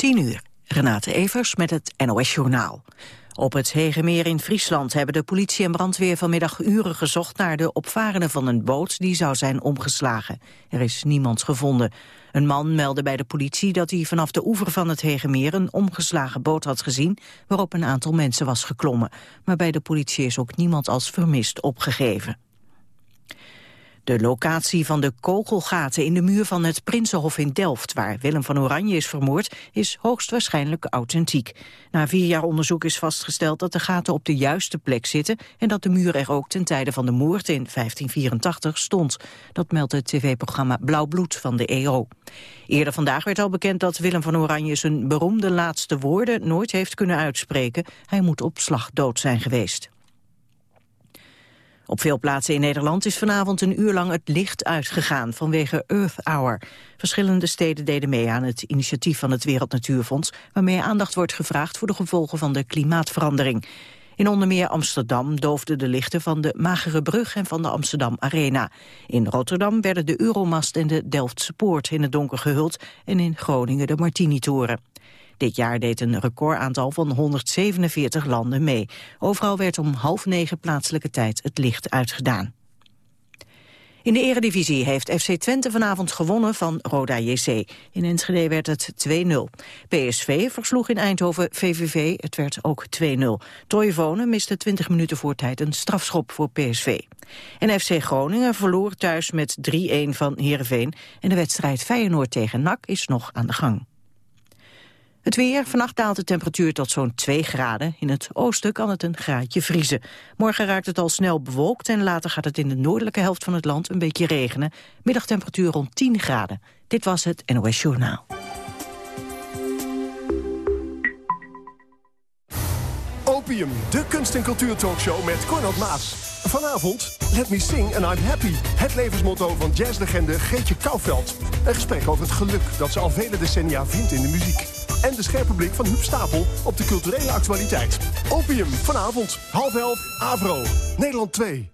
10 uur. Renate Evers met het NOS Journaal. Op het Hegemeer in Friesland hebben de politie en brandweer vanmiddag uren gezocht naar de opvarende van een boot die zou zijn omgeslagen. Er is niemand gevonden. Een man meldde bij de politie dat hij vanaf de oever van het Hegemeer een omgeslagen boot had gezien waarop een aantal mensen was geklommen. Maar bij de politie is ook niemand als vermist opgegeven. De locatie van de kogelgaten in de muur van het Prinsenhof in Delft... waar Willem van Oranje is vermoord, is hoogstwaarschijnlijk authentiek. Na vier jaar onderzoek is vastgesteld dat de gaten op de juiste plek zitten... en dat de muur er ook ten tijde van de moord in 1584 stond. Dat meldt het tv-programma Blauw Bloed van de EO. Eerder vandaag werd al bekend dat Willem van Oranje... zijn beroemde laatste woorden nooit heeft kunnen uitspreken. Hij moet op slag dood zijn geweest. Op veel plaatsen in Nederland is vanavond een uur lang het licht uitgegaan vanwege Earth Hour. Verschillende steden deden mee aan het initiatief van het Wereld Natuurfonds, waarmee aandacht wordt gevraagd voor de gevolgen van de klimaatverandering. In onder meer Amsterdam doofden de lichten van de Magere Brug en van de Amsterdam Arena. In Rotterdam werden de Euromast en de Delftse Poort in het donker gehuld en in Groningen de Martini-toren. Dit jaar deed een recordaantal van 147 landen mee. Overal werd om half negen plaatselijke tijd het licht uitgedaan. In de eredivisie heeft FC Twente vanavond gewonnen van Roda JC. In Enschede werd het 2-0. PSV versloeg in Eindhoven VVV, het werd ook 2-0. Toivonen miste 20 minuten voor tijd een strafschop voor PSV. En FC Groningen verloor thuis met 3-1 van Heerenveen. En de wedstrijd Feyenoord tegen NAC is nog aan de gang. Het weer. Vannacht daalt de temperatuur tot zo'n 2 graden. In het oosten kan het een graadje vriezen. Morgen raakt het al snel bewolkt en later gaat het in de noordelijke helft van het land een beetje regenen. Middagtemperatuur rond 10 graden. Dit was het NOS Journaal. Opium, de kunst- en cultuurtalkshow met Cornel Maas. Vanavond, Let Me Sing and I'm Happy. Het levensmotto van jazzlegende Geetje Kouwveld. Een gesprek over het geluk dat ze al vele decennia vindt in de muziek en de scherpe blik van Huub Stapel op de culturele actualiteit. Opium, vanavond, half elf, Avro, Nederland 2.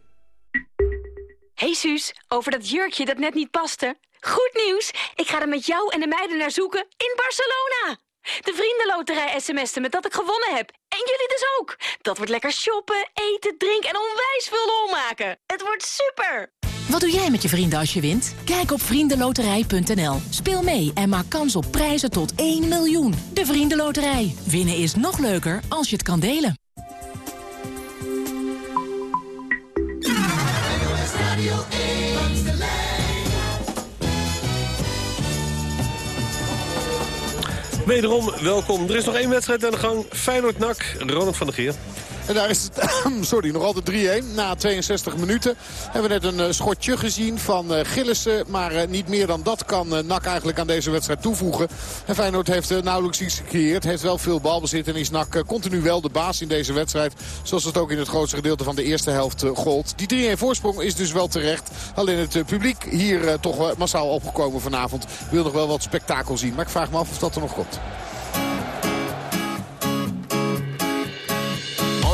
Hey Suus, over dat jurkje dat net niet paste. Goed nieuws, ik ga er met jou en de meiden naar zoeken in Barcelona. De vriendenloterij sms'en met dat ik gewonnen heb. En jullie dus ook. Dat wordt lekker shoppen, eten, drinken en onwijs veel lol maken. Het wordt super! Wat doe jij met je vrienden als je wint? Kijk op vriendenloterij.nl. Speel mee en maak kans op prijzen tot 1 miljoen. De Vriendenloterij. Winnen is nog leuker als je het kan delen. Wederom, welkom. Er is nog één wedstrijd aan de gang. Feyenoord-NAC, Ronald van der Geer. En daar is het, sorry, nog altijd 3-1 na 62 minuten. Hebben we net een uh, schotje gezien van uh, Gillissen. Maar uh, niet meer dan dat kan NAC eigenlijk aan deze wedstrijd toevoegen. En Feyenoord heeft nauwelijks iets gecreëerd. Heeft wel veel balbezit en is NAC continu wel de baas in deze wedstrijd. Zoals het ook in het grootste gedeelte van de eerste helft gold. Die 3-1 voorsprong is dus wel terecht. Alleen het publiek hier toch massaal opgekomen vanavond. Wil nog wel wat spektakel zien. Maar ik vraag me af of dat er nog komt.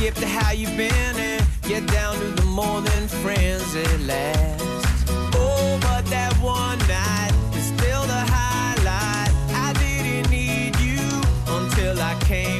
skip to how you've been and get down to the morning friends at last. Oh, but that one night is still the highlight. I didn't need you until I came.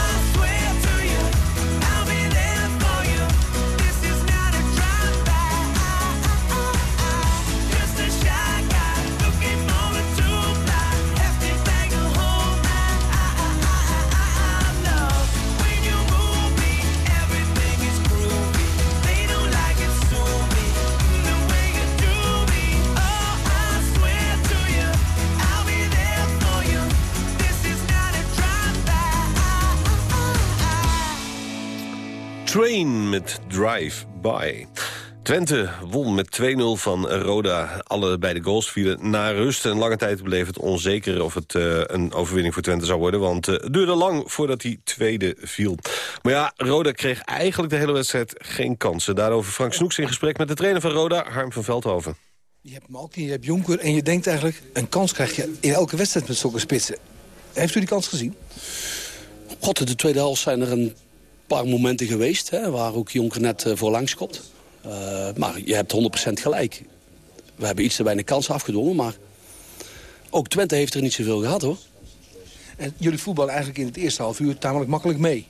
Train met Drive By. Twente won met 2-0 van Roda. Allebei de goals vielen na rust. En lange tijd bleef het onzeker of het uh, een overwinning voor Twente zou worden. Want uh, het duurde lang voordat die tweede viel. Maar ja, Roda kreeg eigenlijk de hele wedstrijd geen kansen. Daarover Frank Snoeks in gesprek met de trainer van Roda, Harm van Veldhoven. Je hebt Malkin, je hebt Jonker en je denkt eigenlijk... een kans krijg je in elke wedstrijd met zulke spitsen. Heeft u die kans gezien? God, in de tweede helft zijn er een paar momenten geweest... Hè, waar ook Jonker net uh, voor langs komt. Uh, maar je hebt 100% gelijk. We hebben iets te weinig kansen afgedwongen, maar... ook Twente heeft er niet zoveel gehad, hoor. En jullie voetballen eigenlijk in het eerste half uur tamelijk makkelijk mee.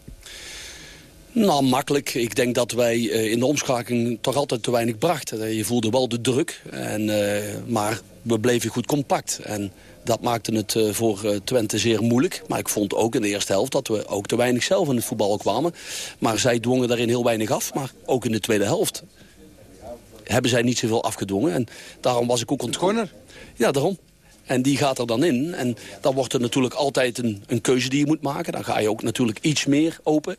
Nou, makkelijk. Ik denk dat wij uh, in de omschakeling toch altijd te weinig brachten. Je voelde wel de druk, en, uh, maar we bleven goed compact. En dat maakte het voor Twente zeer moeilijk. Maar ik vond ook in de eerste helft dat we ook te weinig zelf in het voetbal kwamen. Maar zij dwongen daarin heel weinig af. Maar ook in de tweede helft hebben zij niet zoveel afgedwongen. En daarom was ik ook ontkomen. Ja, daarom. En die gaat er dan in. En dan wordt er natuurlijk altijd een, een keuze die je moet maken. Dan ga je ook natuurlijk iets meer open.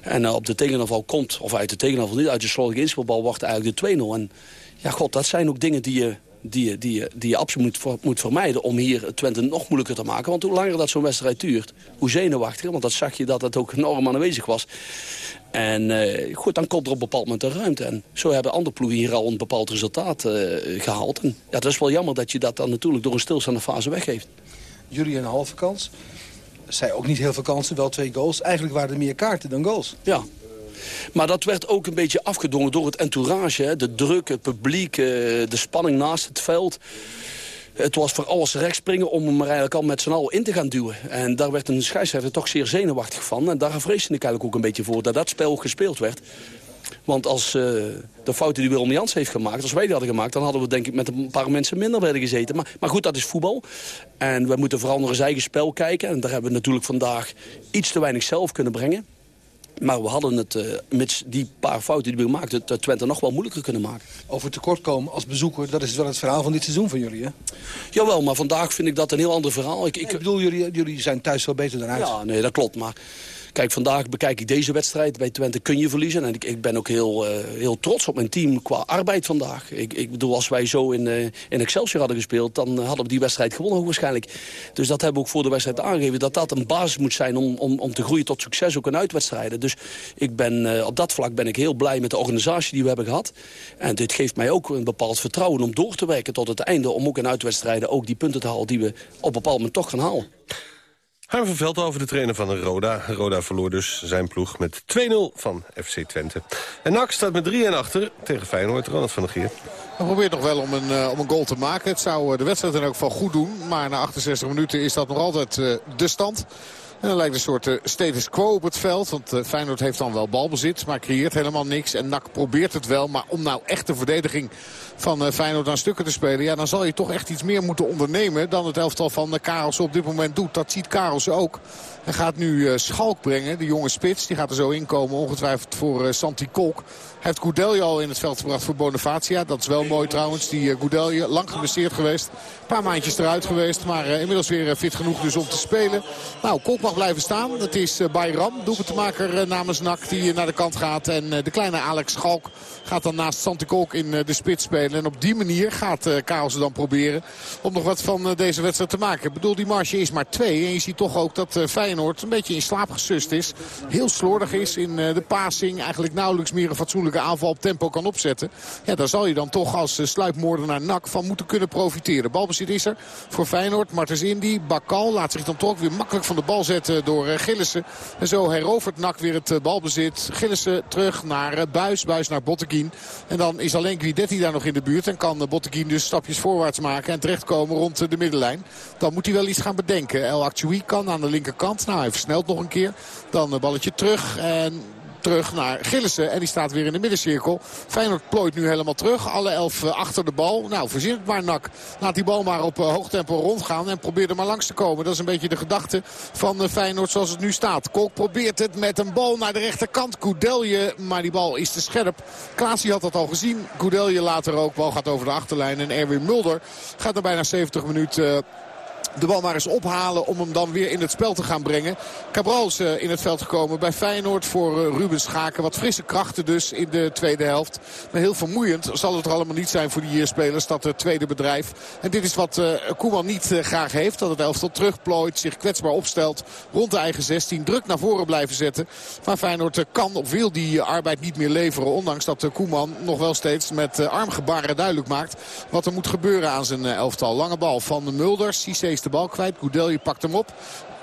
En uh, op de tegenaanval komt, of uit de tegenaanval niet, uit de slordige inspelbal wordt eigenlijk de 2-0. En ja, god, dat zijn ook dingen die je, die je, die je, die je absoluut moet, moet vermijden... om hier Twente nog moeilijker te maken. Want hoe langer dat zo'n wedstrijd duurt, hoe zenuwachtiger... want dat zag je dat het ook enorm aanwezig was. En uh, goed, dan komt er op een bepaald moment een ruimte. En zo hebben andere ploegen hier al een bepaald resultaat uh, gehaald. En ja, dat is wel jammer dat je dat dan natuurlijk door een stilstaande fase weggeeft. Jullie een halve kans. Zij ook niet heel veel kansen, wel twee goals. Eigenlijk waren er meer kaarten dan goals. Ja, maar dat werd ook een beetje afgedwongen door het entourage. Hè? De druk, het publiek, de spanning naast het veld. Het was voor alles rechtspringen om hem eigenlijk al met z'n allen in te gaan duwen. En daar werd een scheidsrechter toch zeer zenuwachtig van. En daar vreesde ik eigenlijk ook een beetje voor dat dat spel gespeeld werd. Want als uh, de fouten die Willem Jans heeft gemaakt, als wij die hadden gemaakt... dan hadden we denk ik met een paar mensen minder werden gezeten. Maar, maar goed, dat is voetbal. En we moeten vooral naar ons eigen spel kijken. En daar hebben we natuurlijk vandaag iets te weinig zelf kunnen brengen. Maar we hadden het, uh, met die paar fouten die we gemaakt het Twente nog wel moeilijker kunnen maken. Over tekortkomen als bezoeker, dat is wel het verhaal van dit seizoen van jullie, hè? Jawel, maar vandaag vind ik dat een heel ander verhaal. Ik, ik... ik bedoel, jullie, jullie zijn thuis wel beter dan uit. Ja, nee, dat klopt, maar... Kijk, vandaag bekijk ik deze wedstrijd. Bij Twente kun je verliezen. En ik, ik ben ook heel, uh, heel trots op mijn team qua arbeid vandaag. Ik, ik bedoel, als wij zo in, uh, in Excelsior hadden gespeeld... dan hadden we die wedstrijd gewonnen waarschijnlijk. Dus dat hebben we ook voor de wedstrijd aangegeven. Dat dat een basis moet zijn om, om, om te groeien tot succes ook in uitwedstrijden. Dus ik ben, uh, op dat vlak ben ik heel blij met de organisatie die we hebben gehad. En dit geeft mij ook een bepaald vertrouwen om door te werken tot het einde. Om ook in uitwedstrijden ook die punten te halen die we op een bepaald moment toch gaan halen. Harm van Veldhoven, de trainer van Roda. Roda verloor dus zijn ploeg met 2-0 van FC Twente. En NAC staat met 3-1 achter tegen Feyenoord. Ronald van der Gier. Hij probeert nog wel om een, uh, om een goal te maken. Het zou de wedstrijd in ook van goed doen. Maar na 68 minuten is dat nog altijd uh, de stand. En dan lijkt een soort status quo op het veld. Want Feyenoord heeft dan wel balbezit, maar creëert helemaal niks. En NAC probeert het wel. Maar om nou echt de verdediging van uh, Feyenoord aan stukken te spelen... ja, dan zal je toch echt iets meer moeten ondernemen... dan het elftal van Karelsen op dit moment doet. Dat ziet Karelsen ook. Hij gaat nu uh, Schalk brengen, de jonge spits. Die gaat er zo inkomen, ongetwijfeld voor Santi Kolk. Heeft Goudelje al in het veld gebracht voor Bonifacia. Dat is wel mooi trouwens, die Goudelje. Lang geblesseerd geweest. Een paar maandjes eruit geweest. Maar inmiddels weer fit genoeg dus om te spelen. Nou, Kolk mag blijven staan. Dat is Bayram, doelpuntemaker namens NAC. Die naar de kant gaat. En de kleine Alex Schalk gaat dan naast Santi Kolk in de spits spelen. En op die manier gaat Karelsen dan proberen om nog wat van deze wedstrijd te maken. Ik bedoel, die marge is maar twee. En je ziet toch ook dat Feyenoord Feyenoord een beetje in slaap gesust is. Heel slordig is in de passing. Eigenlijk nauwelijks meer een fatsoenlijke aanval op tempo kan opzetten. Ja, daar zal je dan toch als sluipmoordenaar NAC van moeten kunnen profiteren. Balbezit is er voor Feyenoord. Martens Indy, Bakal laat zich dan toch weer makkelijk van de bal zetten door Gillissen. En zo herovert Nak weer het balbezit. Gillissen terug naar Buis. Buis naar Botteguin. En dan is alleen Guidetti daar nog in de buurt. En kan Botteguin dus stapjes voorwaarts maken. En terechtkomen rond de middenlijn. Dan moet hij wel iets gaan bedenken. El Achui kan aan de linkerkant. Nou, hij versnelt nog een keer. Dan een balletje terug. En terug naar Gillissen. En die staat weer in de middencirkel. Feyenoord plooit nu helemaal terug. Alle elf eh, achter de bal. Nou, verzin het maar nak. Laat die bal maar op eh, hoog tempo rondgaan. En probeer er maar langs te komen. Dat is een beetje de gedachte van eh, Feyenoord zoals het nu staat. Kolk probeert het met een bal naar de rechterkant. Koudelje, maar die bal is te scherp. Klaasie had dat al gezien. Koudelje later ook. Bal gaat over de achterlijn. En Erwin Mulder gaat er bijna 70 minuten de bal maar eens ophalen om hem dan weer in het spel te gaan brengen. Cabral is eh, in het veld gekomen bij Feyenoord voor eh, Ruben Schaken. Wat frisse krachten dus in de tweede helft. Maar heel vermoeiend zal het er allemaal niet zijn voor die eh, spelers. Dat tweede bedrijf. En dit is wat Koeman niet graag heeft. Dat het elftal terugplooit, zich kwetsbaar opstelt. Rond de eigen 16 druk naar voren blijven zetten. Maar Feyenoord kan of wil die arbeid niet meer leveren. Ondanks dat Koeman nog wel steeds met armgebaren duidelijk maakt. Wat er moet gebeuren aan zijn elftal. Lange bal van Mulder. Cisse de bal kwijt. Goudelje pakt hem op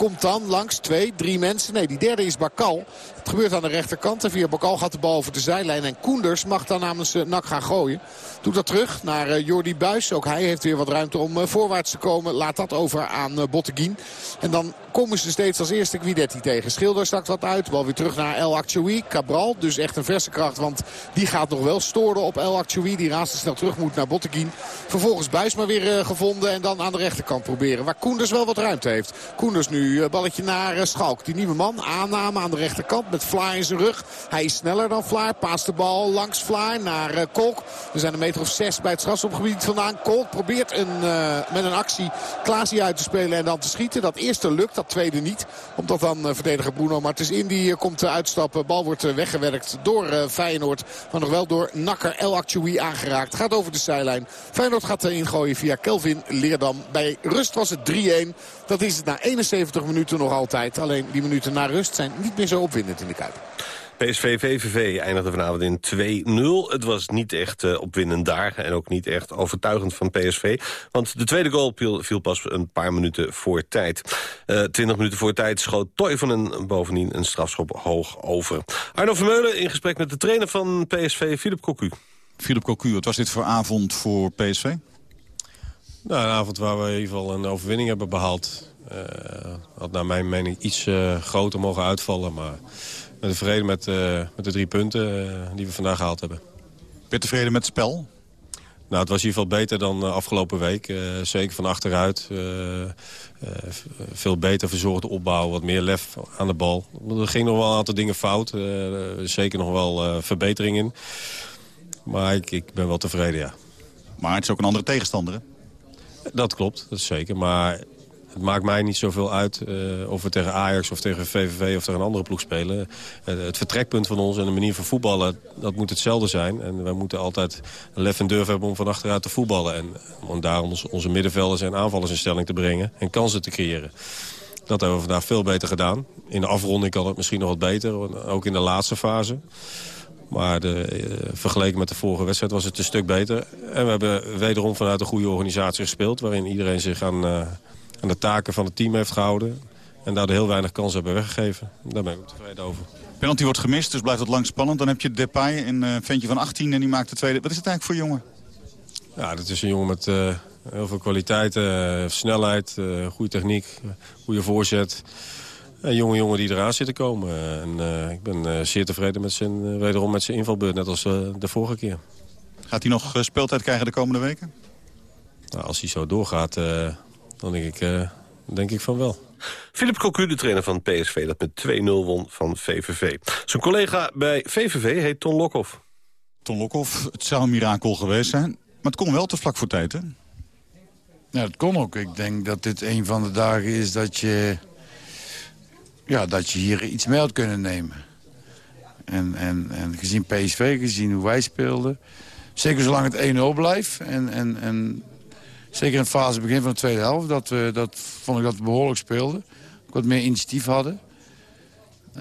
komt dan langs twee, drie mensen. Nee, die derde is Bakal. Gebeurt aan de rechterkant. En via Bakal gaat de bal over de zijlijn. En Koenders mag dan namens uh, Nak gaan gooien. Doet dat terug naar uh, Jordi Buis. Ook hij heeft weer wat ruimte om uh, voorwaarts te komen. Laat dat over aan Botteguin. En dan komen ze steeds als eerste Guidetti tegen. Schilder stakt wat uit. Bal weer terug naar El Achoui. Cabral, dus echt een verse kracht. Want die gaat nog wel storen op El Achoui. Die snel terug moet naar Botteguin. Vervolgens Buis maar weer gevonden. En dan aan de rechterkant proberen. Waar Koenders wel wat ruimte heeft. Koenders nu balletje naar eh, Schalk. Die nieuwe man. Aanname aan de rechterkant Vlaar in zijn rug. Hij is sneller dan Vlaar. Paast de bal langs Vlaar naar eh, Kolk. We zijn een meter of zes bij het strafschopgebied vandaan. Kolk probeert een, uh, met een actie Klaasie uit te spelen en dan te schieten. Dat eerste lukt, dat tweede niet. Omdat dan uh, verdediger Bruno Martens in die komt uitstappen. Bal wordt weggewerkt door Feyenoord. Maar nog wel door Nakker El Achoui aangeraakt. Gaat over de zijlijn. Feyenoord gaat ingooien via Kelvin Leerdam. Bij rust was het 3-1. Dat is het na 71 minuten nog altijd. Alleen die minuten na rust zijn niet meer zo opwindend in de Kuip. PSV-VVV eindigde vanavond in 2-0. Het was niet echt uh, opwindend daar en ook niet echt overtuigend van PSV. Want de tweede goal viel, pas een paar minuten voor tijd. Uh, eh, 20 minuten voor tijd schoot Toivonen bovendien een strafschop hoog over. Arno Vermeulen in gesprek met de trainer van PSV, Philip Cocu. Philip Cocu, wat was dit voor avond voor PSV? Nou, een avond waar we in ieder geval een overwinning hebben behaald. Uh, had naar mijn mening iets uh, groter mogen uitvallen. Maar ik ben tevreden met, uh, met de drie punten die we vandaag gehaald hebben. Ben je tevreden met het spel? Nou, het was in ieder geval beter dan afgelopen week. zeker van achteruit. veel beter verzorgde opbouw, wat meer lef aan de bal. Er gingen nog wel een aantal dingen fout. zeker nog wel verbeteringen. Maar ik, ik ben wel tevreden, ja. Maar het is ook een andere tegenstander, hè? Dat klopt, dat is zeker. Maar het maakt mij niet zoveel uit uh, of we tegen Ajax of tegen VVV of tegen een andere ploeg spelen. Uh, het vertrekpunt van ons en de manier van voetballen, dat moet hetzelfde zijn. En wij moeten altijd lef en durf hebben om van achteruit te voetballen. En om onze, onze middenvelders en aanvallers in stelling te brengen en kansen te creëren. Dat hebben we vandaag veel beter gedaan. In de afronding kan het misschien nog wat beter, ook in de laatste fase. Maar de, uh, vergeleken met de vorige wedstrijd was het een stuk beter. En we hebben wederom vanuit een goede organisatie gespeeld... waarin iedereen zich aan, uh, aan de taken van het team heeft gehouden. En daar heel weinig kansen hebben weggegeven. Daar ben ik ook tevreden over. Penalty wordt gemist, dus blijft het lang spannend. Dan heb je Depay, een uh, ventje van 18 en die maakt de tweede. Wat is het eigenlijk voor jongen? Ja, dat is een jongen met heel veel kwaliteiten. snelheid, goede techniek, goede voorzet... Een jonge jongen die eraan zit te komen. En, uh, ik ben uh, zeer tevreden met zijn, uh, wederom met zijn invalbeurt, net als de vorige keer. Gaat hij nog speeltijd krijgen de komende weken? Nou, als hij zo doorgaat, dan denk ik, denk ik van wel. Philip Cocu, de trainer van PSV, dat met 2-0 won van VVV. Zijn collega bij VVV heet Ton Lokhoff. Ton Lokhoff, het zou een mirakel geweest zijn. Maar het kon wel te vlak voor tijd, hè? Ja, het kon ook. Ik denk dat dit een van de dagen is dat je ja, dat je hier iets mee had kunnen nemen. En, en, en gezien PSV, gezien hoe wij speelden... zeker zolang het 1-0 blijft... En, en, en zeker in het fase begin van de tweede helft... Dat we, dat vond ik dat we behoorlijk speelden. Wat meer initiatief hadden.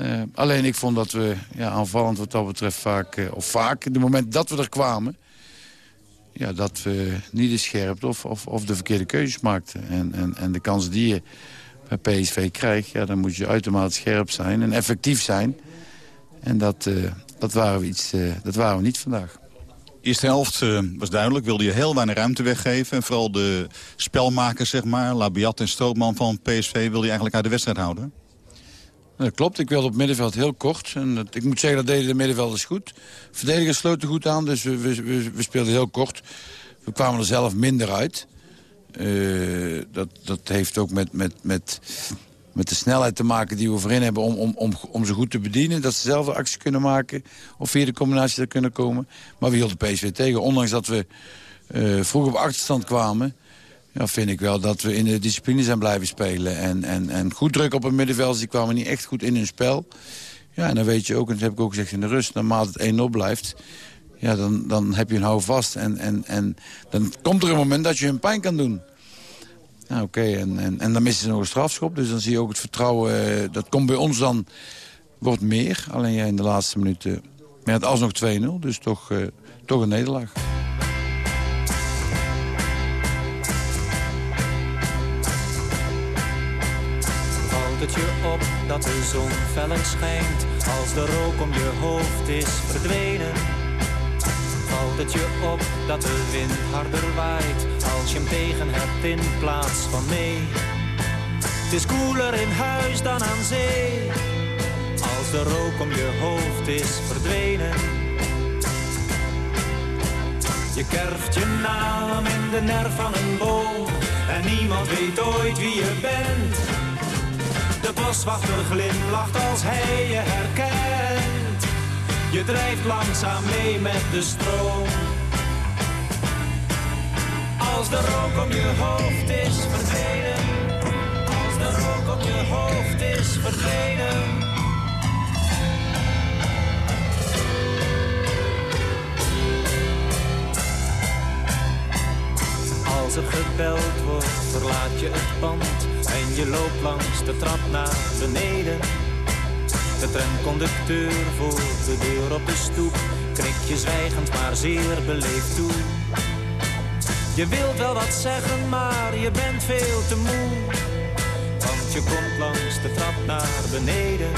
Uh, alleen ik vond dat we ja, aanvallend wat dat betreft vaak... Uh, of vaak, de moment dat we er kwamen... Ja, dat we niet de scherpte of, of, of de verkeerde keuzes maakten. En, en, en de kansen die je bij PSV krijgt... Ja, dan moet je uitermate scherp zijn en effectief zijn. En dat, uh, dat, waren, we iets, uh, dat waren we niet vandaag. Eerste helft uh, was duidelijk, wilde je heel weinig ruimte weggeven. En vooral de spelmakers, zeg maar, Labiat en Strootman van PSV... wilde je eigenlijk uit de wedstrijd houden. Dat klopt, ik wilde op middenveld heel kort. En dat, ik moet zeggen, dat deden de middenvelders goed. Verdedigers sloten goed aan, dus we, we, we speelden heel kort. We kwamen er zelf minder uit. Uh, dat, dat heeft ook met, met, met, met de snelheid te maken die we voorin hebben... Om, om, om, om ze goed te bedienen, dat ze zelf de actie kunnen maken... of via de combinatie er kunnen komen. Maar we hielden PSV tegen, ondanks dat we uh, vroeg op achterstand kwamen... Ja, vind ik wel dat we in de discipline zijn blijven spelen. En, en, en goed druk op het middenveld. Die kwamen niet echt goed in hun spel. Ja, en dan weet je ook, en dat heb ik ook gezegd in de rust... naarmate het 1-0 blijft, ja, dan, dan heb je een hou vast. En, en, en dan komt er een moment dat je hun pijn kan doen. Nou, oké, en, en, en dan missen ze nog een strafschop. Dus dan zie je ook het vertrouwen, eh, dat komt bij ons dan, wordt meer. Alleen jij in de laatste minuten, maar het alsnog 2-0. Dus toch, uh, toch een nederlaag. het je op dat de zon schijnt Als de rook om je hoofd is verdwenen Valt het je op dat de wind harder waait Als je hem tegen hebt in plaats van mee. Het is koeler in huis dan aan zee. Als de rook om je hoofd is verdwenen. Je kerft je naam in de nerf van een boom En niemand weet ooit wie je bent. De boswachter glimlacht als hij je herkent. Je drijft langzaam mee met de stroom. Als de rook om je hoofd is verdwenen. Als de rook om je hoofd is verdwenen. Als er gebeld wordt, verlaat je het pand en je loopt langs de trap naar beneden. De tramconducteur voor de deur op de stoep knikt je zwijgend maar zeer beleefd toe. Je wilt wel wat zeggen, maar je bent veel te moe. Want je komt langs de trap naar beneden.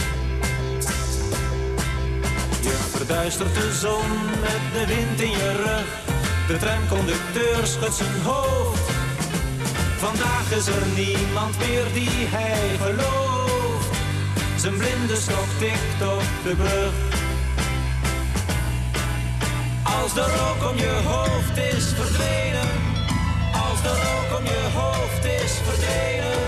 Je verduistert de zon met de wind in je rug. De tramconducteur schudt zijn hoofd Vandaag is er niemand meer die hij gelooft. Zijn blinde stok tikt op de brug. Als de rook om je hoofd is verdwenen. Als de rook om je hoofd is verdwenen.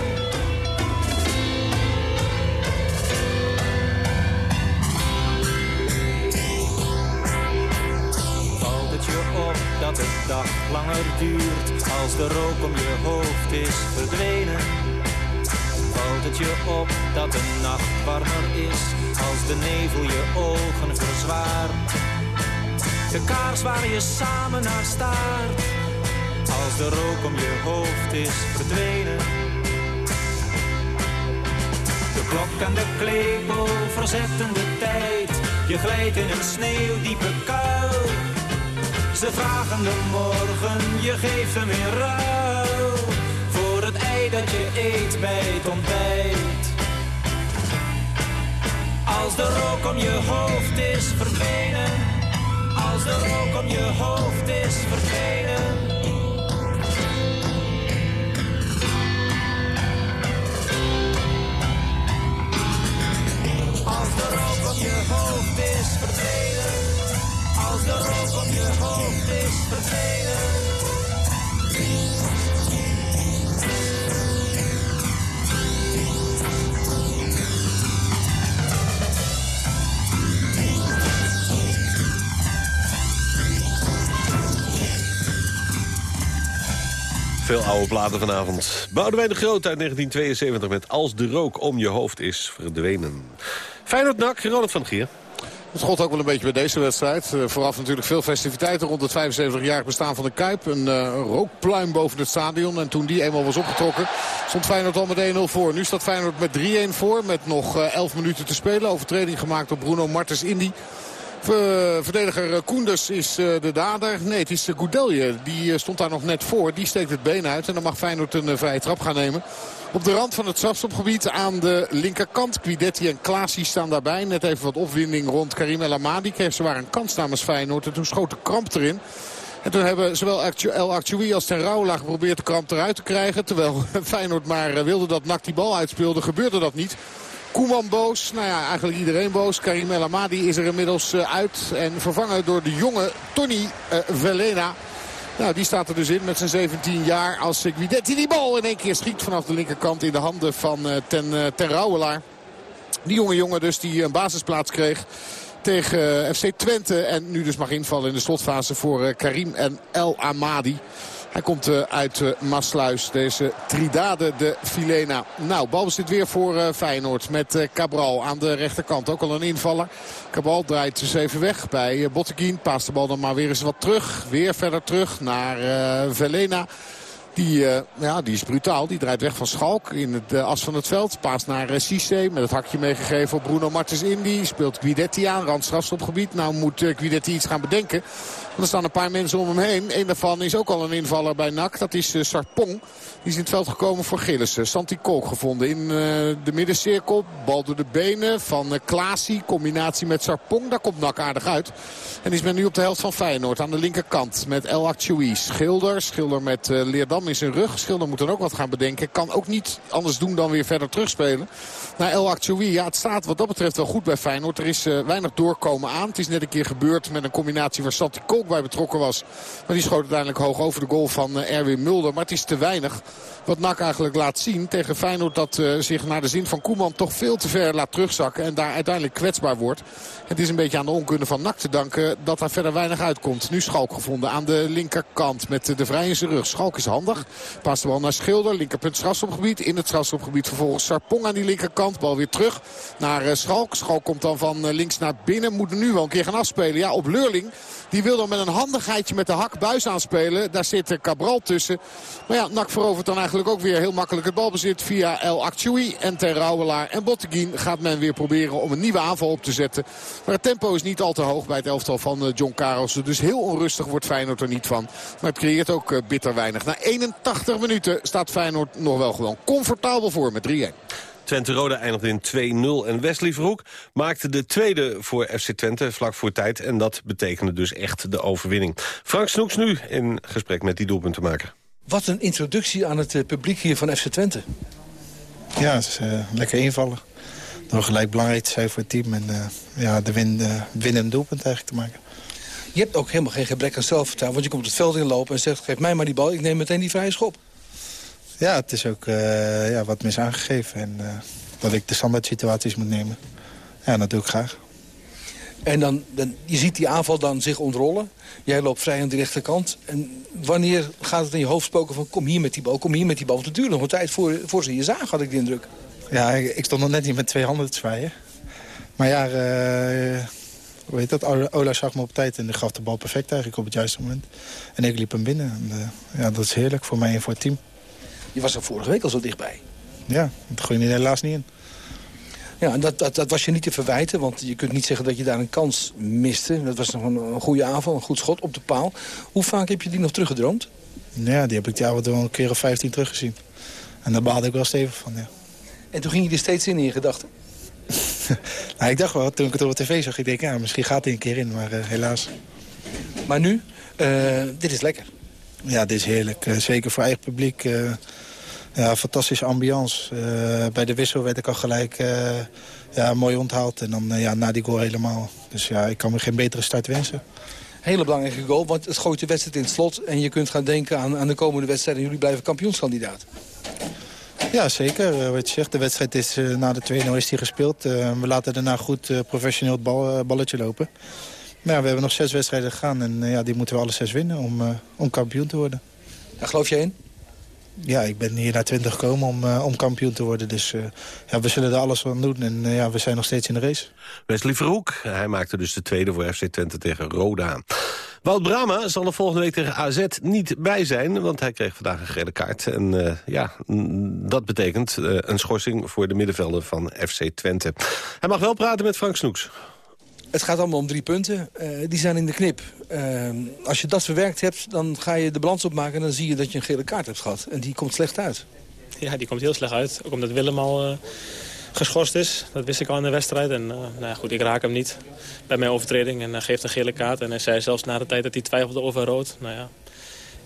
Valt het je op dat de dag langer duurt als de rook om je hoofd is verdwenen. Je op dat de nacht warmer is als de nevel je ogen verzwaart. De kaars waar je samen naar staart als de rook om je hoofd is verdwenen. De klok en de klepel verzetten de tijd. Je glijdt in een sneeuwdiepe kuil. Ze vragen de morgen, je geeft hem in ruil. Het ei dat je eet bij het ontbijt. Als de rook om je hoofd is verdwenen. Als de rook om je hoofd is verdwenen. Als de rook om je hoofd is verdwenen. Als de rook om je hoofd is verdwenen. Veel oude platen vanavond. Boudewijn de Groot uit 1972 met Als de rook om je hoofd is verdwenen. Feyenoord-Nak, Ronald van Gier. Het god ook wel een beetje bij deze wedstrijd. Uh, vooraf natuurlijk veel festiviteiten rond het 75-jarig bestaan van de Kuip. Een, uh, een, rookpluim boven het stadion. En toen die eenmaal was opgetrokken stond Feyenoord al met 1-0 voor. Nu staat Feyenoord met 3-1 voor met nog uh, 11 minuten te spelen. Overtreding gemaakt door Bruno Martens Indy. Verdediger Koenders is de dader. Nee, het is Goudelje. Die stond daar nog net voor. Die steekt het been uit. En dan mag Feyenoord een vrije trap gaan nemen. Op de rand van het strafstopgebied aan de linkerkant. Quidetti en Klaasie staan daarbij. Net even wat opwinding rond Karim El Amadi. Kreeg ze waar een kans namens Feyenoord. En toen schoot de kramp erin. En toen hebben zowel El Actui als Ten Rauwla geprobeerd de kramp eruit te krijgen. Terwijl Feyenoord maar wilde dat Nak die bal uitspeelde. Gebeurde dat niet. Koeman boos. Nou ja, eigenlijk iedereen boos. Karim El Amadi is er inmiddels eh, uit. En vervangen door de jonge Tony uh, Velena. Nou, die staat er dus in met zijn 17 jaar als Guidetti die bal in één keer schiet vanaf de linkerkant in de handen van uh, ten, ten. Die jonge jongen dus die een basisplaats kreeg tegen FC Twente. En nu dus mag invallen in de slotfase voor Karim en El Amadi. Hij komt uh, uit uh, Maasluis, deze Tridade de Filena. Nou, bal zit weer voor uh, Feyenoord met Cabral aan de rechterkant. Ook al een invaller. Cabral draait dus even weg bij Botteguin. Paast de bal dan maar weer eens wat terug. Weer verder terug naar Velena. Die, ja, die is brutaal. Die draait weg van Schalk in het as van het veld. Paas naar uh, met het hakje meegegeven op Bruno Martens Indy. Speelt Guidetti aan, randstrafstopgebied. Nou moet Guidetti iets gaan bedenken. Er staan een paar mensen om hem heen. Een daarvan is ook al een invaller bij NAC. Dat is Sarpong. Die is in het veld gekomen voor Gillissen. Santi Kolk gevonden in de middencirkel. Bal door de benen van uh, Klaasie. Combinatie met Sarpong. Daar komt NAC aardig uit. En is men nu op de helft van Feyenoord aan de linkerkant. Met El Achoui. Schilder. Schilder met Leerdam in zijn rug. Schilder moet dan ook wat gaan bedenken. Kan ook niet anders doen dan weer verder terugspelen. Naar El Achoui. Ja, het staat wat dat betreft wel goed bij Feyenoord. Er is weinig doorkomen aan. Het is net een keer gebeurd met een combinatie waar Santi Kolk bij betrokken was. Maar die schoot uiteindelijk hoog over de goal van uh, Erwin Mulder. Maar het is te weinig. Wat NAC eigenlijk laat zien tegen Feyenoord dat uh, zich naar de zin van Koeman toch veel te ver laat terugzakken. En daar uiteindelijk kwetsbaar wordt. Het is een beetje aan de onkunde van NAC te danken dat daar verder weinig uitkomt. Nu Schalk gevonden aan de linkerkant met de vrij in zijn rug. Schalk is handig. Paast de bal naar Schilder. Linkerpunt strafstopgebied. In het strafstopgebied vervolgens Sarpong aan die linkerkant. Bal weer terug naar uh, Schalk. Schalk komt dan van links naar binnen. Moet nu wel een keer gaan afspelen. Ja, op Leurling. Die wil dan een handigheidje met de hak buis aanspelen. Daar zit Cabral tussen. Maar ja, Nak verovert dan eigenlijk ook weer heel makkelijk het balbezit via El Achoui en Ter Rauwelaar. En Botteguin gaat men weer proberen om een nieuwe aanval op te zetten. Maar het tempo is niet al te hoog bij het elftal van John Carlos. Dus heel onrustig wordt Feyenoord er niet van. Maar het creëert ook bitter weinig. Na 81 minuten staat Feyenoord nog wel gewoon comfortabel voor met 3-1. Twente Roda eindigde in 2-0 en Wesley Verhoek maakte de tweede voor FC Twente vlak voor tijd. En dat betekende dus echt de overwinning. Frank Snoeks nu in gesprek met die doelpuntenmaker. Wat een introductie aan het publiek hier van FC Twente. Ja, het is uh, lekker invallen. Door gelijk belangrijk te zijn voor het team en uh, ja, de win, uh, winnende doelpunt eigenlijk te maken. Je hebt ook helemaal geen gebrek aan zelfvertrouwen. Want je komt het veld inlopen en zegt, geef mij maar die bal. Ik neem meteen die vrije schop. Ja, het is ook uh, ja, wat mis aangegeven. En uh, dat ik de standaard situaties moet nemen. Ja, dat doe ik graag. En dan, dan, je ziet die aanval dan zich ontrollen. Jij loopt vrij aan de rechterkant. En wanneer gaat het in je hoofd spoken van kom hier met die bal, kom hier met die bal. Want het duurde nog een tijd voor, voor ze je zagen, had ik de indruk. Ja, ik, ik stond nog net niet met twee handen te zwaaien. Maar ja, uh, hoe heet dat? Ola zag me op tijd en gaf de bal perfect eigenlijk op het juiste moment. En ik liep hem binnen. En, ja, dat is heerlijk voor mij en voor het team. Je was er vorige week al zo dichtbij. Ja, dat gooi je helaas niet in. Ja, en dat, dat, dat was je niet te verwijten, want je kunt niet zeggen dat je daar een kans miste. Dat was nog een, een goede aanval, een goed schot op de paal. Hoe vaak heb je die nog teruggedroomd? Ja, die heb ik die avond wel een keer of 15 teruggezien. En daar baalde ik wel stevig van, ja. En toen ging je er steeds in in je gedachten? nou, ik dacht wel, toen ik het op de tv zag, ik denk, ja, misschien gaat hij een keer in, maar uh, helaas. Maar nu, uh, dit is lekker. Ja, dit is heerlijk. Uh, zeker voor eigen publiek. Ja, fantastische ambiance. Uh, bij de wissel werd ik al gelijk uh, ja, mooi onthaald. En dan uh, ja, na die goal helemaal. Dus ja, ik kan me geen betere start wensen. Hele belangrijke goal, want het gooit de wedstrijd in het slot. En je kunt gaan denken aan, aan de komende wedstrijden. Jullie blijven kampioenskandidaat. Ja, zeker. wat je zegt, de wedstrijd is na de 2-0 is die gespeeld. we laten daarna goed professioneel het bal, balletje lopen. Maar ja, we hebben nog zes wedstrijden gegaan. En ja, die moeten we alle zes winnen om, om kampioen te worden. Daar geloof je in? Ja, ik ben hier naar 20 gekomen om, uh, om kampioen te worden. Dus uh, ja, we zullen er alles aan doen. En uh, ja, we zijn nog steeds in de race. Wesley Verhoek, hij maakte dus de tweede voor FC Twente tegen Roda. Wout Brama zal er volgende week tegen AZ niet bij zijn... want hij kreeg vandaag een gele kaart. En ja, dat betekent een schorsing voor de middenvelder van FC Twente. Hij mag wel praten met Frank Snoeks. Het gaat allemaal om drie punten. Uh, die zijn in de knip. Uh, als je dat verwerkt hebt, dan ga je de balans opmaken... en dan zie je dat je een gele kaart hebt gehad. En die komt slecht uit. Ja, die komt heel slecht uit. Ook omdat Willem al uh, geschorst is. Dat wist ik al in de wedstrijd. En nou ja, goed, ik raak hem niet bij mijn overtreding. En geeft een gele kaart. En hij zei zelfs na de tijd dat hij twijfelde over rood. Nou ja,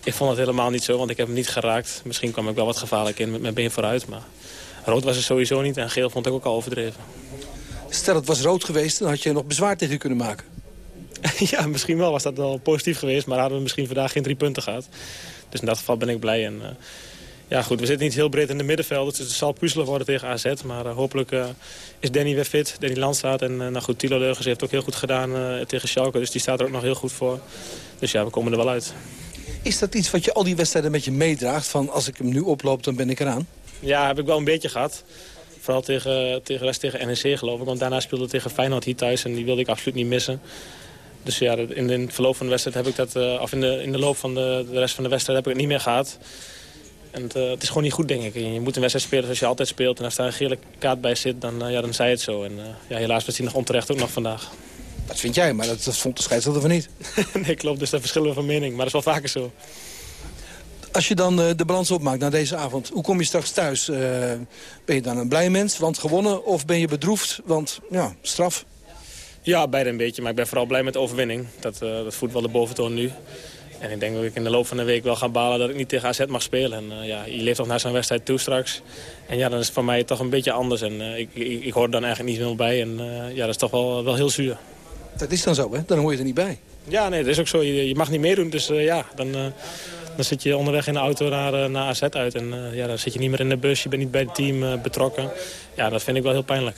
ik vond het helemaal niet zo, want ik heb hem niet geraakt. Misschien kwam ik wel wat gevaarlijk in met mijn been vooruit. Maar rood was er sowieso niet. En geel vond ik ook al overdreven. Stel het was rood geweest, dan had je nog bezwaar tegen kunnen maken. ja, misschien wel was dat wel positief geweest. Maar hadden we misschien vandaag geen drie punten gehad. Dus in dat geval ben ik blij. En, uh, ja goed, we zitten niet heel breed in de middenveld. Dus het zal puzzelen worden tegen AZ. Maar uh, hopelijk uh, is Danny weer fit. Danny Landstaat. En nou goed, Tilo Leugens heeft ook heel goed gedaan tegen Schalke. Dus die staat er ook nog heel goed voor. Dus ja, we komen er wel uit. Is dat iets wat je al die wedstrijden met je meedraagt? Van als ik hem nu oploop, dan ben ik eraan? Ja, heb ik wel een beetje gehad. Vooral tegen, tegen rest tegen NEC geloof ik. Want daarna speelde tegen Feyenoord hier thuis en die wilde ik absoluut niet missen. Dus ja, in, de, verloop van de wedstrijd heb ik dat... Uh, of in de, in de loop van de, de rest van de wedstrijd heb ik het niet meer gehad. En het, uh, het is gewoon niet goed, denk ik. Je moet een wedstrijd spelen zoals je altijd speelt. En als daar een gele kaart bij zit, dan, uh, ja, dan zei het zo. En ja, helaas was hij nog onterecht ook nog vandaag. Dat vind jij, maar dat, dat vond de scheidsrechter van niet. nee, klopt. Dus daar verschillen we van mening. Maar dat is wel vaker zo. Als je dan uh, de balans opmaakt na deze avond, hoe kom je straks thuis? Uh, ben je dan een blij mens, want gewonnen? Of ben je bedroefd, want ja, straf? Ja, beide een beetje. Maar ik ben vooral blij met de overwinning. Dat, uh, dat voert wel de boventoon nu. En ik denk dat ik in de loop van de week wel ga balen dat ik niet tegen AZ mag spelen. En ja, je leeft toch naar zo'n wedstrijd toe straks. En ja, dan is het voor mij toch een beetje anders. En ik, ik, ik, hoor er dan eigenlijk niet meer bij. En ja, dat is toch wel, wel heel zuur. Dat is dan zo, hè? Dan hoor je er niet bij. Ja, nee, dat is ook zo. Je, je mag niet meedoen, dus ja, dan... Dan zit je onderweg in de auto naar, naar AZ uit. En uh, ja, dan zit je niet meer in de bus, je bent niet bij het team uh, betrokken. Ja, dat vind ik wel heel pijnlijk.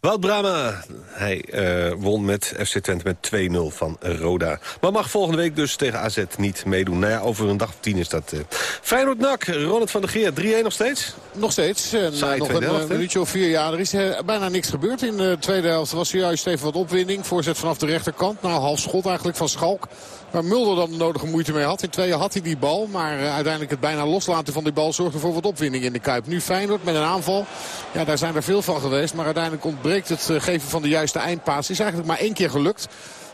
Wout Brama, hij uh, won met FC Twente met 2-0 van Roda. Maar mag volgende week dus tegen AZ niet meedoen. Nou ja, over een dag of tien is dat. Uh... Feyenoord-Nak, Ronald van der Geer, 3-1 nog steeds? Nog steeds. En, nog een helft, minuutje of vier jaar. Er is bijna niks gebeurd in de tweede helft. Er was juist even wat opwinding. Voorzet vanaf de rechterkant. Nou, half schot eigenlijk van Schalk. Waar Mulder dan de nodige moeite mee had. In tweeën had hij die bal. Maar uiteindelijk het bijna loslaten van die bal zorgde voor wat opwinding in de Kuip. Nu Feyenoord met een aanval. Ja, daar zijn er veel van geweest. Maar uiteindelijk ontbreekt het geven van de juiste eindpaas. Is eigenlijk maar één keer gelukt.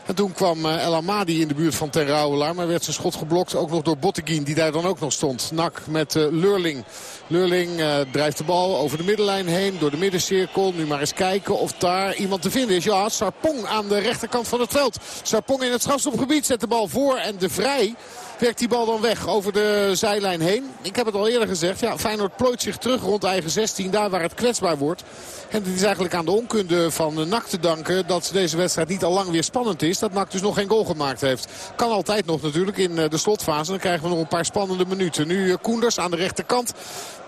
En toen kwam El Amadi in de buurt van Ten Rouwelaar. Maar werd zijn schot geblokt. Ook nog door Botteguin die daar dan ook nog stond. Nak met uh, Leurling. Leurling uh, drijft de bal over de middenlijn heen. Door de middencirkel. Nu maar eens kijken of daar iemand te vinden is. Ja, Sarpong aan de rechterkant van het veld. Sarpong in het strafstopgebied zet de bal voor. En de Vrij werkt die bal dan weg over de zijlijn heen. Ik heb het al eerder gezegd. Ja, Feyenoord plooit zich terug rond eigen 16. Daar waar het kwetsbaar wordt. En het is eigenlijk aan de onkunde van NAC te danken dat deze wedstrijd niet al lang weer spannend is. Dat NAC dus nog geen goal gemaakt heeft. Kan altijd nog natuurlijk in de slotfase. Dan krijgen we nog een paar spannende minuten. Nu Koenders aan de rechterkant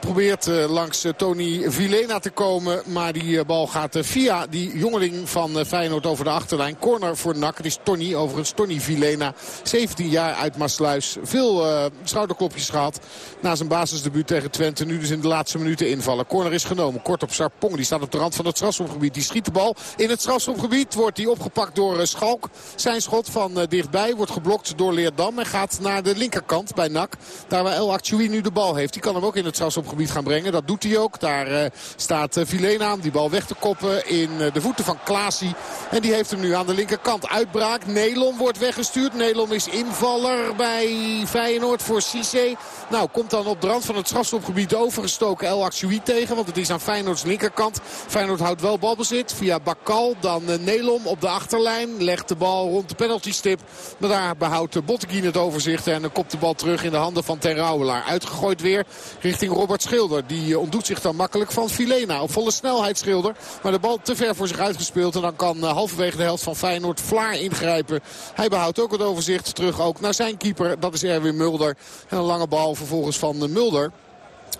probeert langs Tony Vilena te komen. Maar die bal gaat via die jongeling van Feyenoord over de achterlijn. Corner voor NAC. Het is Tony, overigens Tony Vilena. 17 jaar uit Maasluis. Veel uh, schouderklopjes gehad na zijn basisdebuut tegen Twente. Nu dus in de laatste minuten invallen. Corner is genomen. Kort op Sarpong. Die staat op de rand van het strafschopgebied. Die schiet de bal in het strafschopgebied. Wordt die opgepakt door Schalk. Zijn schot van dichtbij wordt geblokt door Leerdam. En gaat naar de linkerkant bij NAC. Daar waar El Actioui nu de bal heeft. Die kan hem ook in het strafschopgebied gaan brengen. Dat doet hij ook. Daar uh, staat uh, Vilena om die bal weg te koppen in uh, de voeten van Klaasie. En die heeft hem nu aan de linkerkant. Uitbraak. Nelon wordt weggestuurd. Nelon is invaller bij Feyenoord voor Cisse. Nou, komt dan op de rand van het strafschopgebied overgestoken El Actioui tegen. Want het is aan Feyenoords linkerkant. Feyenoord houdt wel balbezit via Bakal. Dan Nelom op de achterlijn. Legt de bal rond de penaltystip. Maar daar behoudt Botteguin het overzicht. En dan komt de bal terug in de handen van Ten Rouwelaar. Uitgegooid weer richting Robert Schilder. Die ontdoet zich dan makkelijk van Filena. Op volle snelheid Schilder. Maar de bal te ver voor zich uitgespeeld. En dan kan halverwege de helft van Feyenoord Vlaar ingrijpen. Hij behoudt ook het overzicht. Terug ook naar zijn keeper. Dat is Erwin Mulder. En een lange bal vervolgens van Mulder.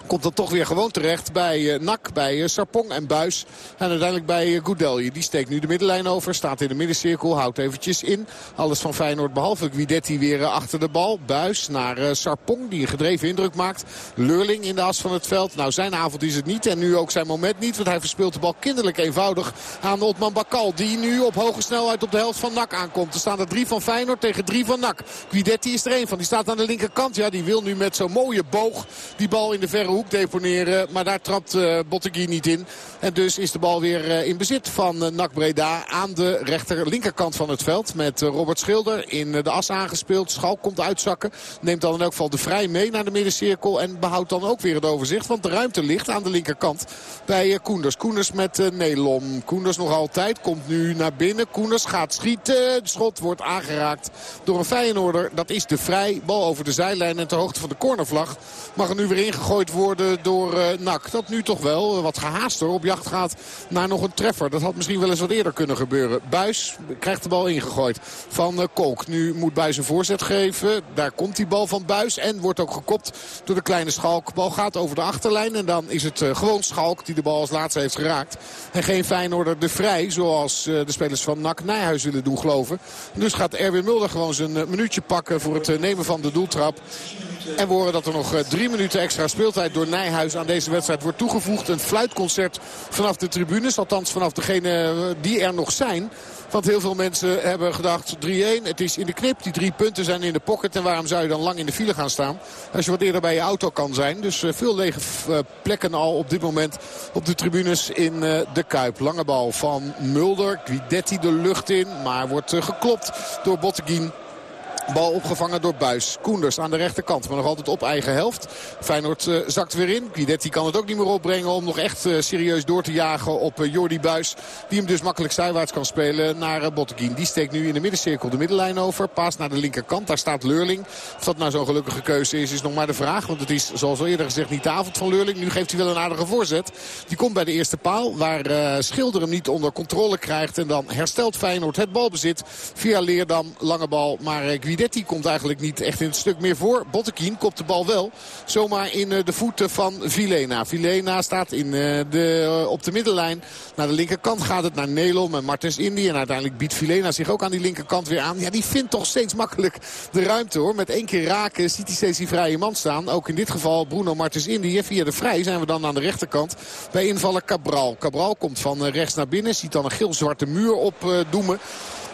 Komt dan toch weer gewoon terecht bij uh, Nak, bij uh, Sarpong en Buis. En uiteindelijk bij uh, Goudelje. Die steekt nu de middenlijn over. Staat in de middencirkel. Houdt eventjes in. Alles van Feyenoord behalve Guidetti weer achter de bal. Buis naar Sarpong. Die een gedreven indruk maakt. Leurling in de as van het veld. Nou zijn avond is het niet. En nu ook zijn moment niet. Want hij verspeelt de bal kinderlijk eenvoudig aan Otman Bakal. Die nu op hoge snelheid op de helft van Nak aankomt. Er staan er drie van Feyenoord tegen drie van Nak. Guidetti is er één van. Die staat aan de linkerkant. Ja die wil nu met zo'n mooie boog die bal in de verre verre hoek deponeren. Maar daar trapt uh, Bottegui niet in. En dus is de bal weer in bezit van uh, Breda aan de rechter linkerkant van het veld. Met Robert Schilder in de as aangespeeld. Schalk komt uitzakken. Neemt dan in elk geval de vrij mee naar de middencirkel. En behoudt dan ook weer het overzicht. Want de ruimte ligt aan de linkerkant bij Koenders. Koenders met Nelom. Koenders nog altijd. Komt nu naar binnen. Koenders gaat schieten. Het schot wordt aangeraakt door een Feyenoorder. Dat is de vrij. Bal over de zijlijn en ter hoogte van de cornervlag. Mag er nu weer ingegooid worden door uh, NAC. Dat nu toch wel wat gehaaster op jacht gaat naar nog een treffer. Dat had misschien wel eens wat eerder kunnen gebeuren. Buis krijgt de bal ingegooid van uh, Kolk. Nu moet Buis een voorzet geven. Daar komt die bal van Buis. En wordt ook gekopt door de kleine Schalk. Bal gaat over de achterlijn. En dan is het gewoon Schalk die de bal als laatste heeft geraakt. En geen Feyenoorder de vrij. Zoals de spelers van NAC Nijhuis willen doen geloven. Dus gaat Erwin Mulder gewoon zijn minuutje pakken voor het nemen van de doeltrap. En we horen dat er nog eh, drie minuten extra speeltijd door Nijhuis aan deze wedstrijd wordt toegevoegd. Een fluitconcert vanaf de tribunes. Althans vanaf degene eh, die er nog zijn. Want heel veel mensen hebben gedacht 3-1. Het is in de knip. Die drie punten zijn in de pocket. En waarom zou je dan lang in de file gaan staan? Als je wat eerder bij je auto kan zijn. Dus eh, veel lege plekken al op dit moment op de tribunes in de Kuip. Lange bal van Mulder. Guidetti de lucht in. Maar wordt geklopt door Botteguin. Bal opgevangen door Buis. Koenders aan de rechterkant, maar nog altijd op eigen helft. Feyenoord uh, zakt weer in. Guidetti kan het ook niet meer opbrengen om nog echt uh, serieus door te jagen op uh, Jordi Buis. Die hem dus makkelijk zijwaarts kan spelen naar uh, Botteguin. Die steekt nu in de middencirkel de middenlijn over. Paas naar de linkerkant. Daar staat Leurling. Of dat nou zo'n gelukkige keuze is, is nog maar de vraag. Want het is, zoals al eerder gezegd, niet de avond van Leurling. Nu geeft hij wel een aardige voorzet. Die komt bij de eerste paal, waar Schilder hem niet onder controle krijgt. En dan herstelt Feyenoord het balbezit via Leerdam. Lange bal, maar Guidetti komt eigenlijk niet echt in het stuk meer voor. Bottekien kopt de bal wel zomaar in eh, de voeten van Vilena. Vilena staat in eh, de, eh, op de middenlijn. Naar de linkerkant gaat het naar Nelom en Martens Indy. En uiteindelijk biedt Vilena zich ook aan die linkerkant weer aan. Ja, die vindt toch steeds makkelijk de ruimte hoor. Met één keer raken ziet hij steeds die vrije man staan. Ook in dit geval Bruno Martens Indy. Via de vrij zijn we dan aan de rechterkant bij invaller Cabral. Cabral komt van rechts naar binnen. Ziet dan een geel-zwarte muur opdoemen.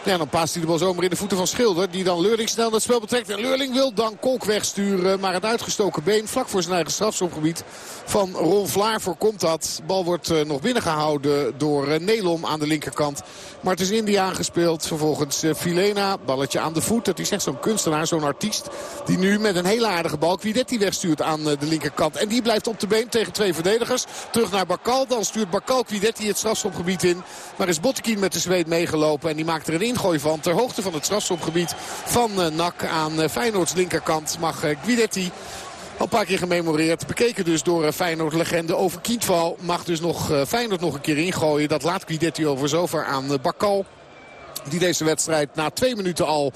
Ja, dan paast hij de bal zomaar in de voeten van Schilder. Die dan Leurling snel dat spel betrekt. En Leurling wil dan Kolk wegsturen. Maar het uitgestoken been vlak voor zijn eigen strafschopgebied van Ron Vlaar voorkomt dat. Bal wordt uh, nog binnengehouden door uh, Nelom aan de linkerkant. Maar het is India aangespeeld. Vervolgens uh, Filena. Balletje aan de voet. Dat is echt zo'n kunstenaar, zo'n artiest. Die nu met een hele aardige bal Quidetti wegstuurt aan de linkerkant. En die blijft op de been tegen twee verdedigers. Terug naar Bakal. Dan stuurt Bakal Quidetti het strafschopgebied in. Maar is Bottekin met de zweet meegelopen. En die maakt er een ingooi van. Ter hoogte van het strafschopgebied van NAC aan Feyenoords linkerkant. Mag Guidetti al een paar keer gememoreerd. Bekeken dus door Feyenoord-legende over Kietval. Mag dus nog Feyenoord nog een keer ingooien. Dat laat Guidetti over zover aan Bakal. Die deze wedstrijd na twee minuten al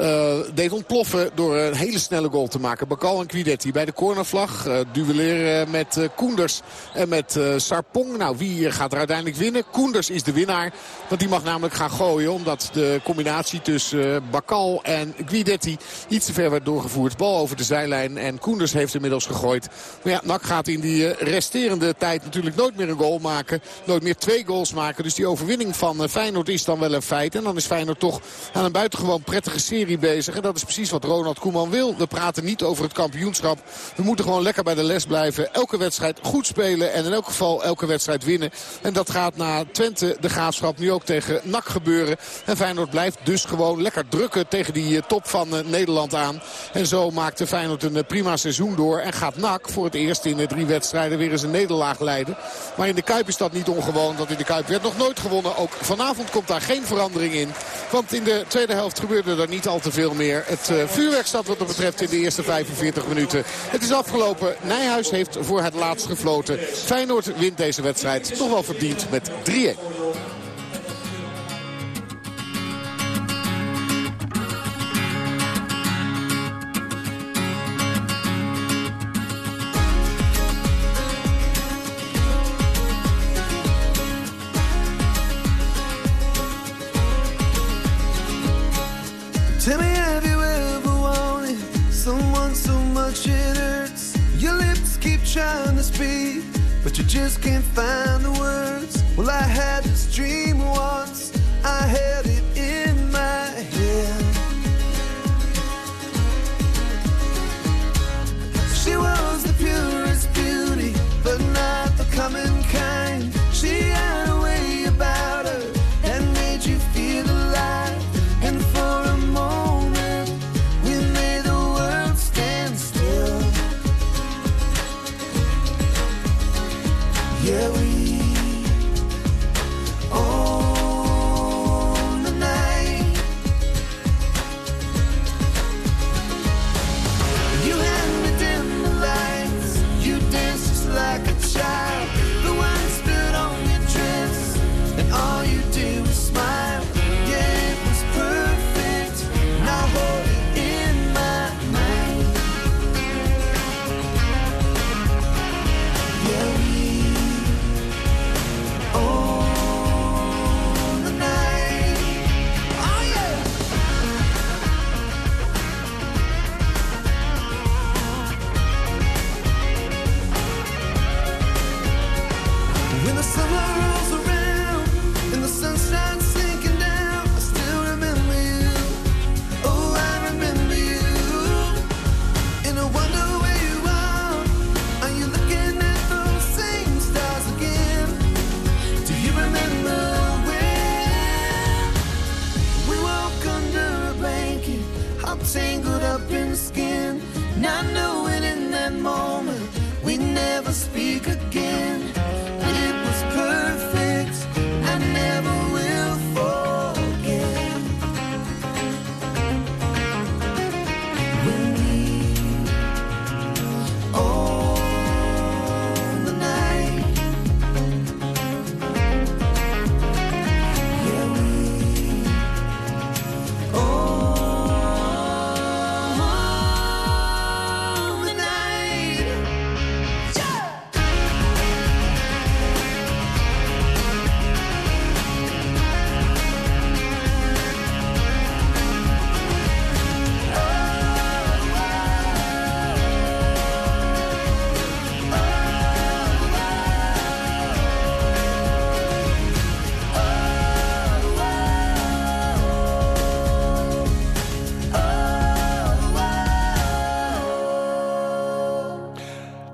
uh, deed ontploffen door een hele snelle goal te maken. Bakal en Quidetti bij de cornervlag. Uh, duelleren met uh, Koenders en met Sarpong. Nou, wie gaat er uiteindelijk winnen? Koenders is de winnaar. Want die mag namelijk gaan gooien. Omdat de combinatie tussen Bakal en Guidetti iets te ver werd doorgevoerd. Bal over de zijlijn en Koenders heeft inmiddels gegooid. Maar ja, Nak gaat in die resterende tijd natuurlijk nooit meer een goal maken. Nooit meer twee goals maken. Dus die overwinning van Feyenoord is dan wel een feit. En dan is Feyenoord toch aan een buitengewoon prettige serie bezig. En dat is precies wat Ronald Koeman wil. We praten niet over het kampioenschap. We moeten gewoon lekker bij de les blijven. Elke wedstrijd goed spelen en in elk geval elke wedstrijd winnen. En dat gaat na Twente de Graafschap nu ook tegen NAC gebeuren. En Feyenoord blijft dus gewoon lekker drukken tegen die eh, top van eh, Nederland aan. En zo maakt Feyenoord een eh, prima seizoen door. En gaat NAC voor het eerst in de drie wedstrijden weer eens een nederlaag leiden. Maar in de Kuip is dat niet ongewoon. Want in de Kuip werd nog nooit gewonnen. Ook vanavond komt daar geen verandering in. Want in de tweede helft gebeurde er niet al te veel meer. Het uh, vuurwerk staat wat dat betreft in de eerste 45 minuten. Het is afgelopen. Nijhuis heeft voor het laatst gefloten. Feyenoord wint deze wedstrijd toch wel verdiend met 3-1. You just can't find the words. Well, I had this dream once, I had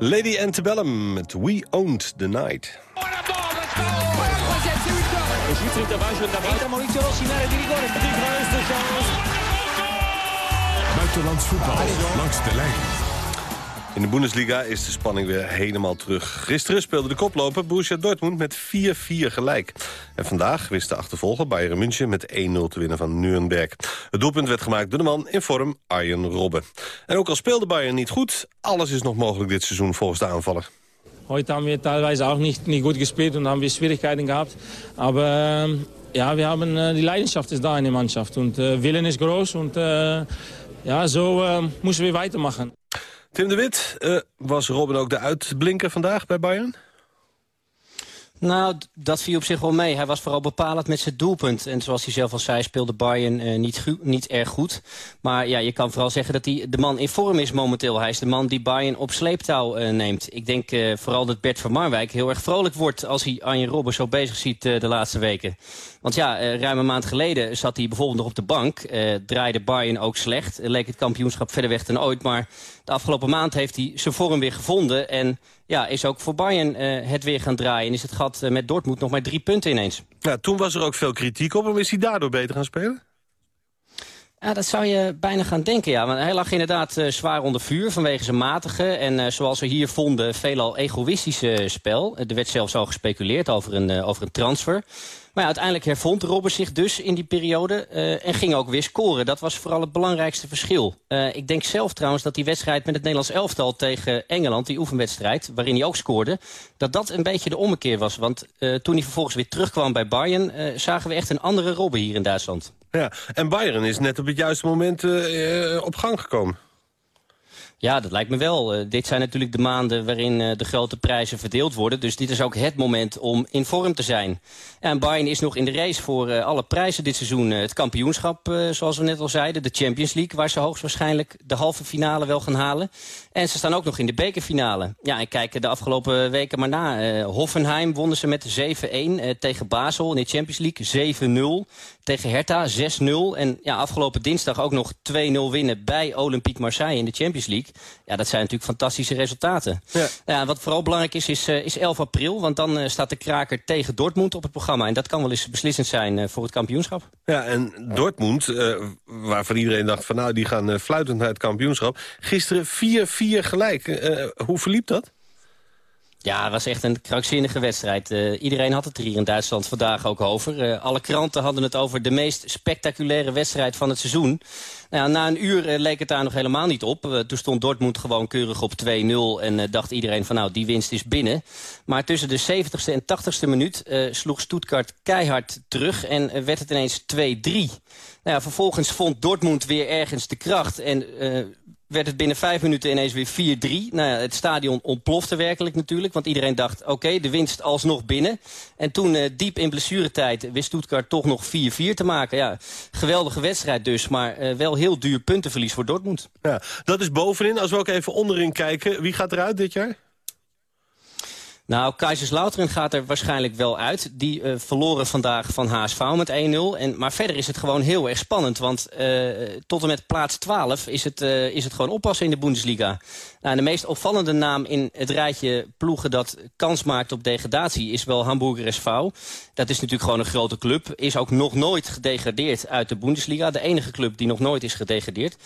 Lady Antebellum met We Owned the Night. Buitenlands voetbal langs de lijn. In de Bundesliga is de spanning weer helemaal terug. Gisteren speelde de koploper Borussia Dortmund met 4-4 gelijk. En vandaag wist de achtervolger Bayern München met 1-0 te winnen van Nuremberg. Het doelpunt werd gemaakt door de man in vorm Arjen Robben. En ook al speelde Bayern niet goed, alles is nog mogelijk dit seizoen volgens de aanvaller. Heute haben wir teilweise auch nicht, nicht gut gespielt und haben wir Schwierigkeiten gehabt. Aber ähm, ja, wir haben, äh, die Leidenschaft ist da in der Mannschaft und äh, Willen groß und äh, ja, so äh, müssen wir weitermachen. Tim de Wit, eh, was Robben ook de uitblinker vandaag bij Bayern? Nou, dat viel op zich wel mee. Hij was vooral bepalend met zijn doelpunt. En zoals hij zelf al zei, speelde Bayern eh, niet, niet erg goed. Maar ja, je kan vooral zeggen dat hij de man in vorm is momenteel. Hij is de man die Bayern op sleeptouw eh, neemt. Ik denk eh, vooral dat Bert van Marwijk heel erg vrolijk wordt... als hij Arjen Robben zo bezig ziet de laatste weken. Want ja, eh, ruim een maand geleden zat hij bijvoorbeeld nog op de bank. Eh, draaide Bayern ook slecht. Eh, leek het kampioenschap verder weg dan ooit. Maar de afgelopen maand heeft hij zijn vorm weer gevonden. En ja, is ook voor Bayern eh, het weer gaan draaien. En is het gat met Dortmund nog maar drie punten ineens. Ja, toen was er ook veel kritiek op hem. Is hij daardoor beter gaan spelen? Ja, dat zou je bijna gaan denken, ja. Want hij lag inderdaad zwaar onder vuur vanwege zijn matige... en zoals we hier vonden, veelal egoïstische spel. Er werd zelfs al gespeculeerd over een, over een transfer. Maar ja, uiteindelijk hervond Robben zich dus in die periode... eh, en ging ook weer scoren. Dat was vooral het belangrijkste verschil. Eh, ik denk zelf trouwens dat die wedstrijd met het Nederlands elftal tegen Engeland... die oefenwedstrijd, waarin hij ook scoorde... dat dat een beetje de ommekeer was. Want eh, toen hij vervolgens weer terugkwam bij Bayern... zagen we echt een andere Robben hier in Duitsland. Ja, en Bayern is net op het juiste moment op gang gekomen. Ja, dat lijkt me wel. Eh, dit zijn natuurlijk de maanden waarin eh, de grote prijzen verdeeld worden. Dus dit is ook het moment om in vorm te zijn. En Bayern is nog in de race voor eh, alle prijzen dit seizoen. Het kampioenschap, zoals we net al zeiden. De Champions League, waar ze hoogstwaarschijnlijk de halve finale wel gaan halen. En ze staan ook nog in de bekerfinale. Ja, en kijk de afgelopen weken maar na. Eh, Hoffenheim wonnen ze met 7-1 eh, tegen Basel in de Champions League. 7-0 tegen Hertha, 6-0. En ja, afgelopen dinsdag ook nog 2-0 winnen bij Olympique Marseille in de Champions League. Ja, dat zijn natuurlijk fantastische resultaten. Ja. wat vooral belangrijk is, is, eh, is 11 april. Want dan staat de kraker tegen Dortmund op het programma. En dat kan wel eens beslissend zijn voor het kampioenschap. Ja, en Dortmund, waarvan iedereen dacht van nou, die gaan fluitend naar het kampioenschap. Gisteren 4-4 gelijk. Eh, hoe verliep dat? Ja, het was echt een krankzinnige wedstrijd. Uh, iedereen had het er hier in Duitsland vandaag ook over. Alle kranten hadden het over de meest spectaculaire wedstrijd van het seizoen. Nou na een uur leek het daar nog helemaal niet op. toen stond Dortmund gewoon keurig op 2-0 en dacht iedereen van nou, die winst is binnen. Maar tussen de 70ste en 80ste minuut sloeg Stuttgart keihard terug en werd het ineens 2-3. Nou ja, vervolgens vond Dortmund weer ergens de kracht en werd het binnen vijf minuten ineens weer 4-3. Nou ja, het stadion ontplofte werkelijk natuurlijk. Want iedereen dacht, oké, de winst alsnog binnen. En toen, uh, diep in blessuretijd, wist Stuttgart toch nog 4-4 te maken. Ja, geweldige wedstrijd dus, maar uh, wel heel duur puntenverlies voor Dortmund. Ja, dat is bovenin. Als we ook even onderin kijken, wie gaat eruit dit jaar? Nou, Kaiserslauteren gaat er waarschijnlijk wel uit. Die uh, verloren vandaag van HSV met 1-0. Maar verder is het gewoon heel erg spannend. Want uh, tot en met plaats 12 is het, uh, is het gewoon oppassen in de Bundesliga. Nou, de meest opvallende naam in het rijtje ploegen dat kans maakt op degradatie... is wel Hamburger SV. Dat is natuurlijk gewoon een grote club. Is ook nog nooit gedegradeerd uit de Bundesliga. De enige club die nog nooit is gedegradeerd.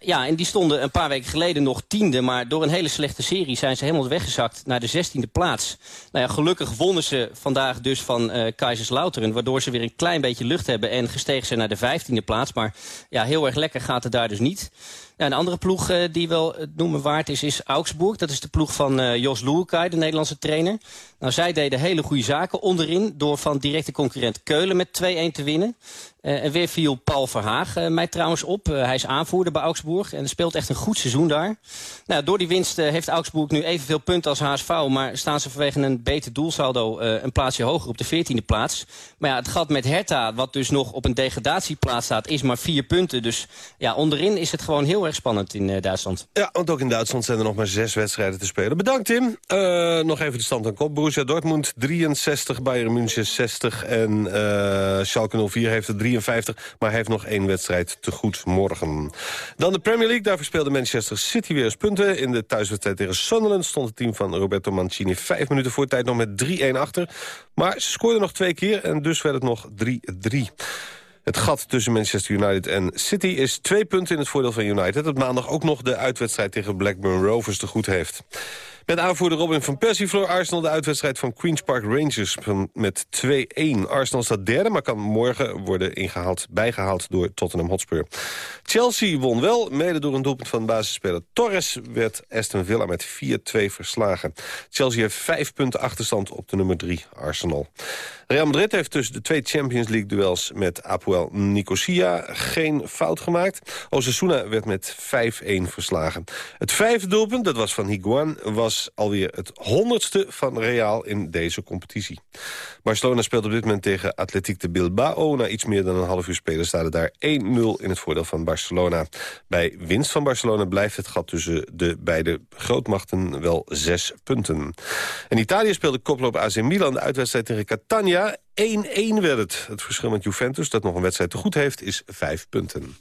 ja, en die stonden een paar weken geleden nog tiende. Maar door een hele slechte serie zijn ze helemaal weggezakt naar de zestiende plaats. Nou ja, gelukkig wonnen ze vandaag dus van uh, Kaiserslauteren... waardoor ze weer een klein beetje lucht hebben en gestegen zijn naar de vijftiende plaats. Maar ja, heel erg lekker gaat het daar dus niet. Een andere ploeg uh, die wel het noemen waard is, is Augsburg. Dat is de ploeg van uh, Jos Loerkai, de Nederlandse trainer. Nou, zij deden hele goede zaken onderin... door van directe concurrent Keulen met 2-1 te winnen. Uh, en weer viel Paul Verhaag uh, mij trouwens op. Uh, hij is aanvoerder bij Augsburg en speelt echt een goed seizoen daar. Nou, door die winst heeft Augsburg nu evenveel punten als HSV... maar staan ze vanwege een beter doelsaldo een plaatsje hoger op de 14e plaats. Maar ja, het gat met Hertha, wat dus nog op een degradatieplaats staat... is maar vier punten. Dus ja, onderin is het gewoon heel erg spannend in Duitsland. Ja, want ook in Duitsland zijn er nog maar zes wedstrijden te spelen. Bedankt, Tim. nog even de stand aan kop. Dortmund 63, Bayern München 60 en Schalke 04 heeft er 3 53, maar heeft nog één wedstrijd te goed morgen. Dan de Premier League, daar verspeelde Manchester City weer eens punten. In de thuiswedstrijd tegen Sunderland stond het team van Roberto Mancini... vijf minuten voor tijd nog met 3-1 achter. Maar ze scoorden nog twee keer en dus werd het nog 3-3. Het gat tussen Manchester United en City is twee punten in het voordeel van United... dat maandag ook nog de uitwedstrijd tegen Blackburn Rovers te goed heeft. Met aanvoerder Robin van Persie verloor Arsenal de uitwedstrijd van Queen's Park Rangers met 2-1. Arsenal staat derde, maar kan morgen worden ingehaald, bijgehaald door Tottenham Hotspur. Chelsea won wel, mede door een doelpunt van basisspeler Torres werd Aston Villa met 4-2 verslagen. Chelsea heeft vijf punten achterstand op de nummer 3, Arsenal. Real Madrid heeft tussen de twee Champions League duels met Apoel Nicosia geen fout gemaakt. Osasuna werd met 5-1 verslagen. Het vijfde doelpunt, dat was van Higuan, was alweer het honderdste van Real in deze competitie. Barcelona speelt op dit moment tegen Atletico de Bilbao. Na iets meer dan een half uur spelen staat het daar 1-0 in het voordeel van Barcelona. Bij winst van Barcelona blijft het gat tussen de beide grootmachten wel zes punten. En Italië speelde koploop AC Milan de uitwedstrijd tegen Catania 1-1 werd het. Het verschil met Juventus, dat nog een wedstrijd te goed heeft, is 5 punten.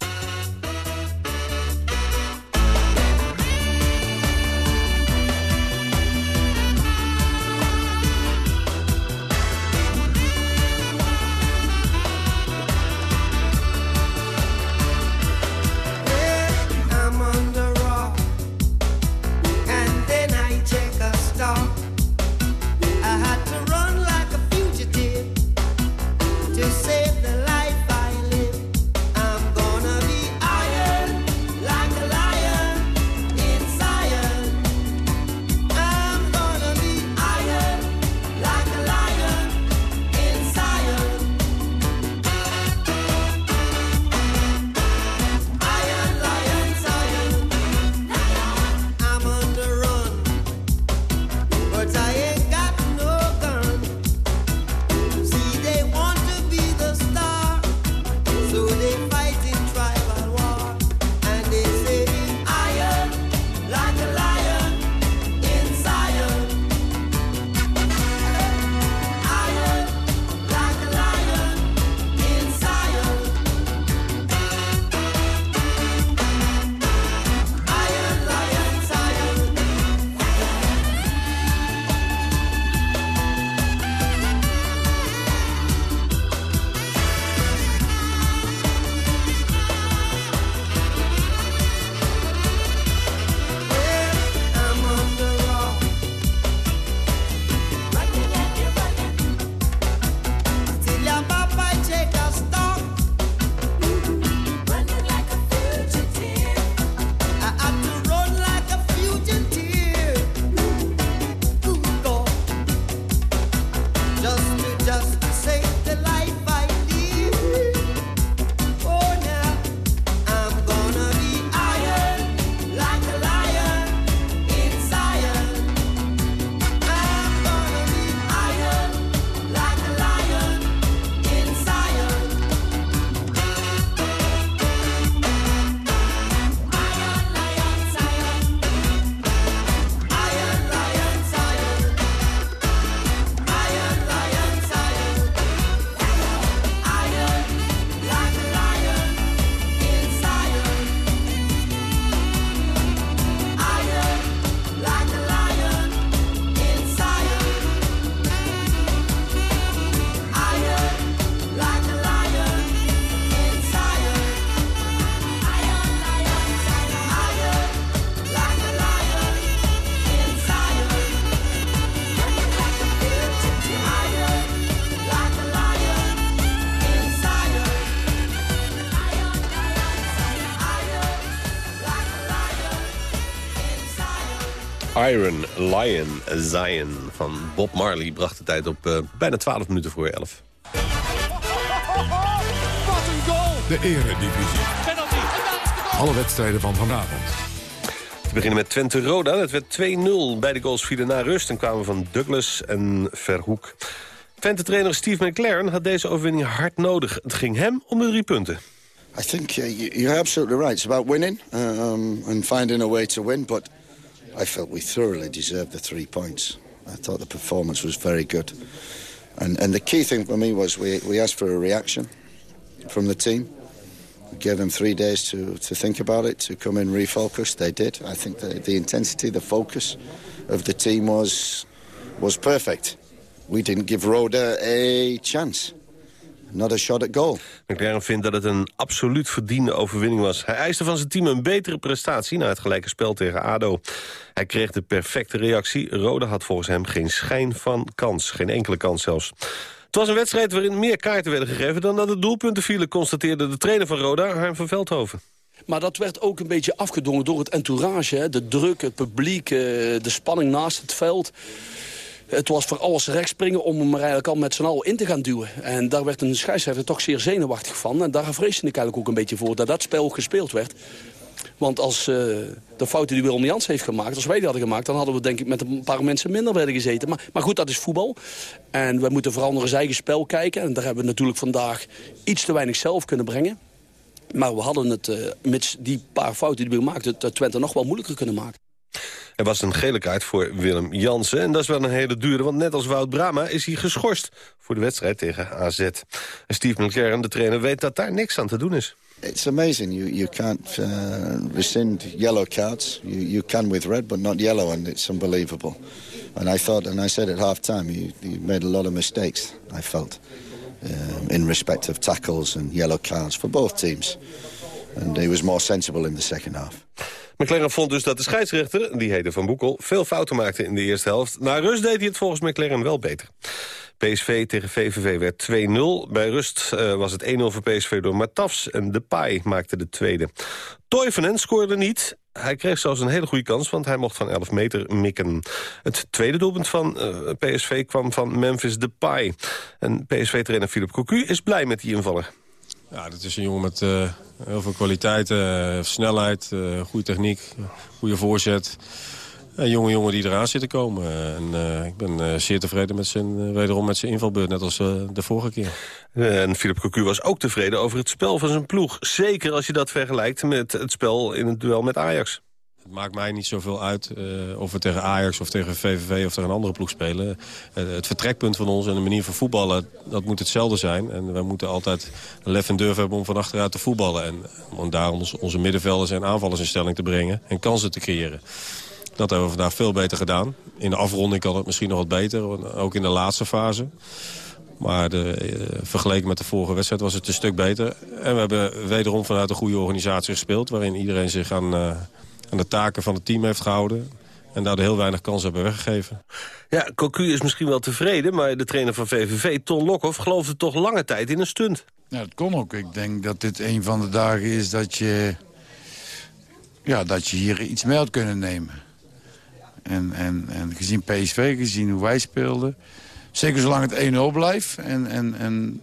Iron Lion Zion van Bob Marley bracht de tijd op uh, bijna 12 minuten voor 11. Wat een goal! De eredivisie. Alle wedstrijden van vanavond. We beginnen met Twente Roda. Het werd 2-0. Beide goals vielen na rust en kwamen van Douglas en Verhoek. Twente-trainer Steve McLaren had deze overwinning hard nodig. Het ging hem om de drie punten. I think you're absolutely right. It's about winning um, and finding a way to win. But I felt we thoroughly deserved the three points. I thought the performance was very good. And, and the key thing for me was we, we asked for a reaction from the team. We gave them three days to, to think about it, to come in refocused. They did. I think the, the intensity, the focus of the team was, was perfect. We didn't give Roda a chance. Not a shot at goal. McLaren vindt dat het een absoluut verdiende overwinning was. Hij eiste van zijn team een betere prestatie na het gelijke spel tegen ADO. Hij kreeg de perfecte reactie. Roda had volgens hem geen schijn van kans. Geen enkele kans zelfs. Het was een wedstrijd waarin meer kaarten werden gegeven... dan dat de doelpunten vielen, constateerde de trainer van Roda, Harm van Veldhoven. Maar dat werd ook een beetje afgedwongen door het entourage. Hè? De druk, het publiek, eh, de spanning naast het veld. Het was voor alles recht springen om hem er eigenlijk al met z'n allen in te gaan duwen. En daar werd een scheidsrechter toch zeer zenuwachtig van. En daar vreesde ik eigenlijk ook een beetje voor dat dat spel gespeeld werd. Want als uh, de fouten die Willem Jans heeft gemaakt, als wij die hadden gemaakt... dan hadden we denk ik met een paar mensen minder werden gezeten. Maar, maar goed, dat is voetbal. En we moeten vooral naar ons eigen spel kijken. En daar hebben we natuurlijk vandaag iets te weinig zelf kunnen brengen. Maar we hadden het uh, met die paar fouten die we maakten... Twente nog wel moeilijker kunnen maken. Er was een gele kaart voor Willem Jansen. En dat is wel een hele dure, want net als Wout Brama is hij geschorst... voor de wedstrijd tegen AZ. En Steve McLaren, de trainer, weet dat daar niks aan te doen is. It's amazing. You you can't uh, rescind yellow cards. You you can with red, but not yellow, and it's unbelievable. And I thought, and I said at half time, you, you made a lot of mistakes. I felt um, in respect of tackles and yellow cards for both teams, and he was more sensible in the second half. McLaren vond dus dat de scheidsrechter, die heette Van Boekel... veel fouten maakte in de eerste helft. Na rust deed hij het volgens McLaren wel beter. PSV tegen VVV werd 2-0. Bij rust uh, was het 1-0 voor PSV door Matafs en Depay maakte de tweede. Toivonen scoorde niet. Hij kreeg zelfs een hele goede kans, want hij mocht van 11 meter mikken. Het tweede doelpunt van uh, PSV kwam van Memphis Depay. En PSV-trainer Philip Cocu is blij met die invaller. Ja, dat is een jongen met uh, heel veel kwaliteiten, uh, snelheid, uh, goede techniek, goede voorzet. Een jonge jongen die eraan zit te komen. En ik ben zeer tevreden met zijn, wederom met zijn invalbeurt, net als de vorige keer. En Philip Cocu was ook tevreden over het spel van zijn ploeg. Zeker als je dat vergelijkt met het spel in het duel met Ajax. Het maakt mij niet zoveel uit uh, of we tegen Ajax of tegen VVV of tegen een andere ploeg spelen. Uh, het vertrekpunt van ons en de manier van voetballen, dat moet hetzelfde zijn. En wij moeten altijd lef en durf hebben om van achteruit te voetballen. En om daar onze middenvelders en aanvallers in stelling te brengen en kansen te creëren. Dat hebben we vandaag veel beter gedaan. In de afronding kan het misschien nog wat beter, ook in de laatste fase. Maar de, uh, vergeleken met de vorige wedstrijd was het een stuk beter. En we hebben wederom vanuit een goede organisatie gespeeld... waarin iedereen zich aan aan de taken van het team heeft gehouden. En daar heel weinig kans hebben weggegeven. Ja, Cocu is misschien wel tevreden, maar de trainer van VVV, Ton Lokhoff, geloofde toch lange tijd in een stunt. Ja, dat kon ook. Ik denk dat dit een van de dagen is dat je, ja, dat je hier iets mee had kunnen nemen. En, en, en gezien PSV, gezien hoe wij speelden... zeker zolang het 1-0 blijft... En, en, en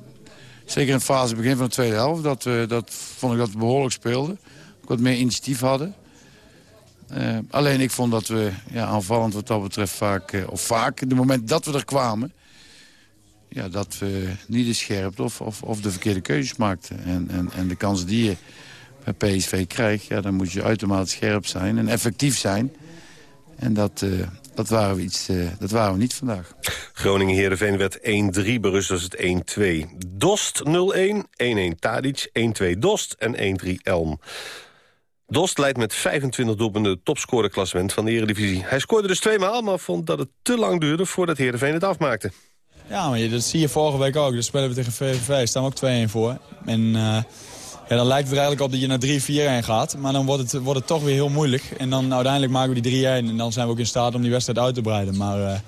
zeker in het fase begin van de tweede helft... Dat, we, dat vond ik dat we behoorlijk speelden. Wat meer initiatief hadden. Uh, alleen ik vond dat we ja, aanvallend wat dat betreft vaak... Uh, of vaak, de moment dat we er kwamen... Ja, dat we niet de scherpte of, of, of de verkeerde keuzes maakten. En, en, en de kansen die je bij PSV krijgt... Ja, dan moet je uitermate scherp zijn en effectief zijn. En dat, uh, dat, waren, we iets, dat waren we niet vandaag. Groningen-Herenveen werd 1-3, bij Rust was het 1-2. Dost 0-1, 1-1 Tadic, 1-2 Dost en 1-3 Elm. Dost leidt met 25 doelpunten topscorerklassement van de Eredivisie. Hij scoorde dus tweemaal, maar vond dat het te lang duurde voordat Heerenveen het afmaakte. Ja, maar dat zie je vorige week ook. Dus spelen we tegen VVV, staan we ook 2-1 voor. En uh, ja, dan lijkt het er eigenlijk op dat je naar 3-4-1 gaat. Maar dan wordt het, wordt het toch weer heel moeilijk. En dan uiteindelijk maken we die 3-1 en dan zijn we ook in staat om die wedstrijd uit te breiden. Maar uh,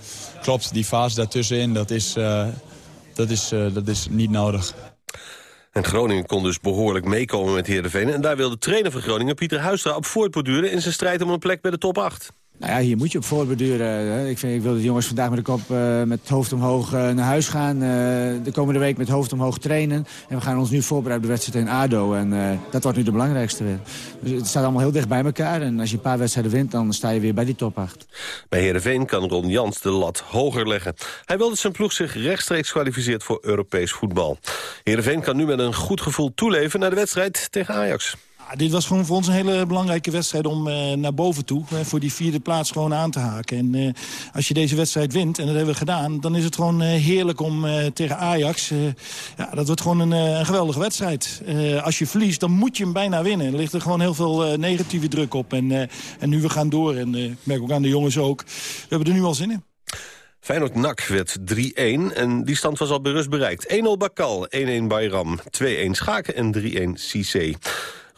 klopt, die fase daartussenin, dat is, uh, dat is, dat is niet nodig. En Groningen kon dus behoorlijk meekomen met Heerenveen. En daar wilde de trainer van Groningen, Pieter Huistra, op voortborduren... in zijn strijd om een plek bij de top 8. Nou ja, hier moet je op voorbeduren. Ik, vind, ik wil de jongens vandaag met de kop uh, met hoofd omhoog uh, naar huis gaan. Uh, de komende week met hoofd omhoog trainen. En we gaan ons nu voorbereiden op de wedstrijd in ADO. En dat wordt nu de belangrijkste weer. Dus het staat allemaal heel dicht bij elkaar. En als je een paar wedstrijden wint, dan sta je weer bij die top 8. Bij Heerenveen kan Ron Jans de lat hoger leggen. Hij wil dat zijn ploeg zich rechtstreeks kwalificeert voor Europees voetbal. Heerenveen kan nu met een goed gevoel toeleven naar de wedstrijd tegen Ajax dit was gewoon voor ons een hele belangrijke wedstrijd om uh, naar boven toe. Uh, voor die vierde plaats gewoon aan te haken. En uh, als je deze wedstrijd wint, en dat hebben we gedaan... dan is het gewoon heerlijk om tegen Ajax... ja, dat wordt gewoon een, een geweldige wedstrijd. als je verliest, dan moet je hem bijna winnen. Er ligt er gewoon heel veel negatieve druk op. En, en nu we gaan door, en ik merk ook aan de jongens ook... we hebben er nu al zin in. Feyenoord-NAC werd 3-1 en die stand was al bij rust bereikt. 1-0 Bakal, 1-1 Bayram, 2-1 Schaken en 3-1 Cissé.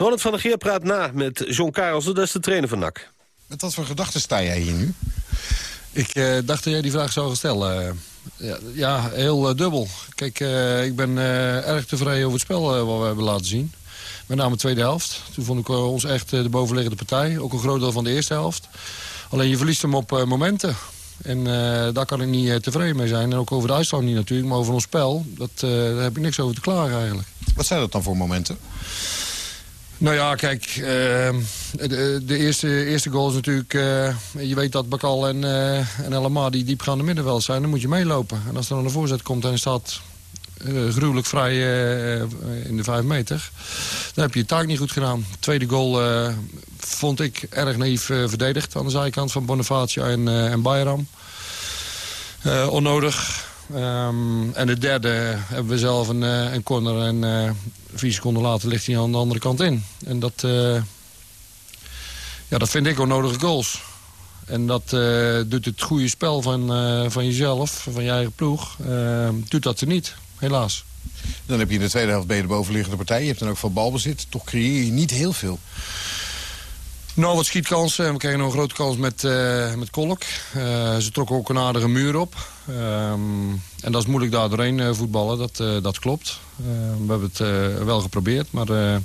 Ronald van der Geer praat na met John Karels, dat is de trainer van NAC. Met wat voor gedachten sta jij hier nu? Ik uh, dacht dat jij die vraag zou stellen. ja, ja, heel uh, dubbel. Kijk, uh, ik ben erg tevreden over het spel wat we hebben laten zien. Met name de tweede helft. Toen vond ik ons echt de bovenliggende partij. Ook een groot deel van de eerste helft. Alleen je verliest hem op momenten. En daar kan ik niet tevreden mee zijn. En ook over de uitslag niet natuurlijk. Maar over ons spel, dat, daar heb ik niks over te klagen eigenlijk. Wat zijn dat dan voor momenten? Nou ja, kijk, uh, de, de, eerste, eerste goal is natuurlijk... Uh, je weet dat Bakal en, uh, en Elma die diepgaande middenveld zijn. Dan moet je meelopen. En als er dan een voorzet komt en staat gruwelijk vrij in de vijf meter... dan heb je je taak niet goed gedaan. De tweede goal vond ik erg naïef verdedigd... aan de zijkant van Bonifacio en, en Bayram. onnodig. Um, en de derde hebben we zelf een, een corner en vier seconden later ligt hij aan de andere kant in. En dat, uh, ja, dat vind ik onnodige goals. En dat uh, doet het goede spel van, uh, van jezelf, van je eigen ploeg, doet dat er niet, helaas. Dan heb je in de tweede helft bij de bovenliggende partij. Je hebt dan ook veel balbezit. Toch creëer je niet heel veel. Nou, wat schietkansen. We kregen nog een grote kans met, uh, met Kolk. Uh, ze trokken ook een aardige muur op. Um, en dat is moeilijk daar doorheen uh, voetballen, dat, dat klopt. we hebben het wel geprobeerd, maar we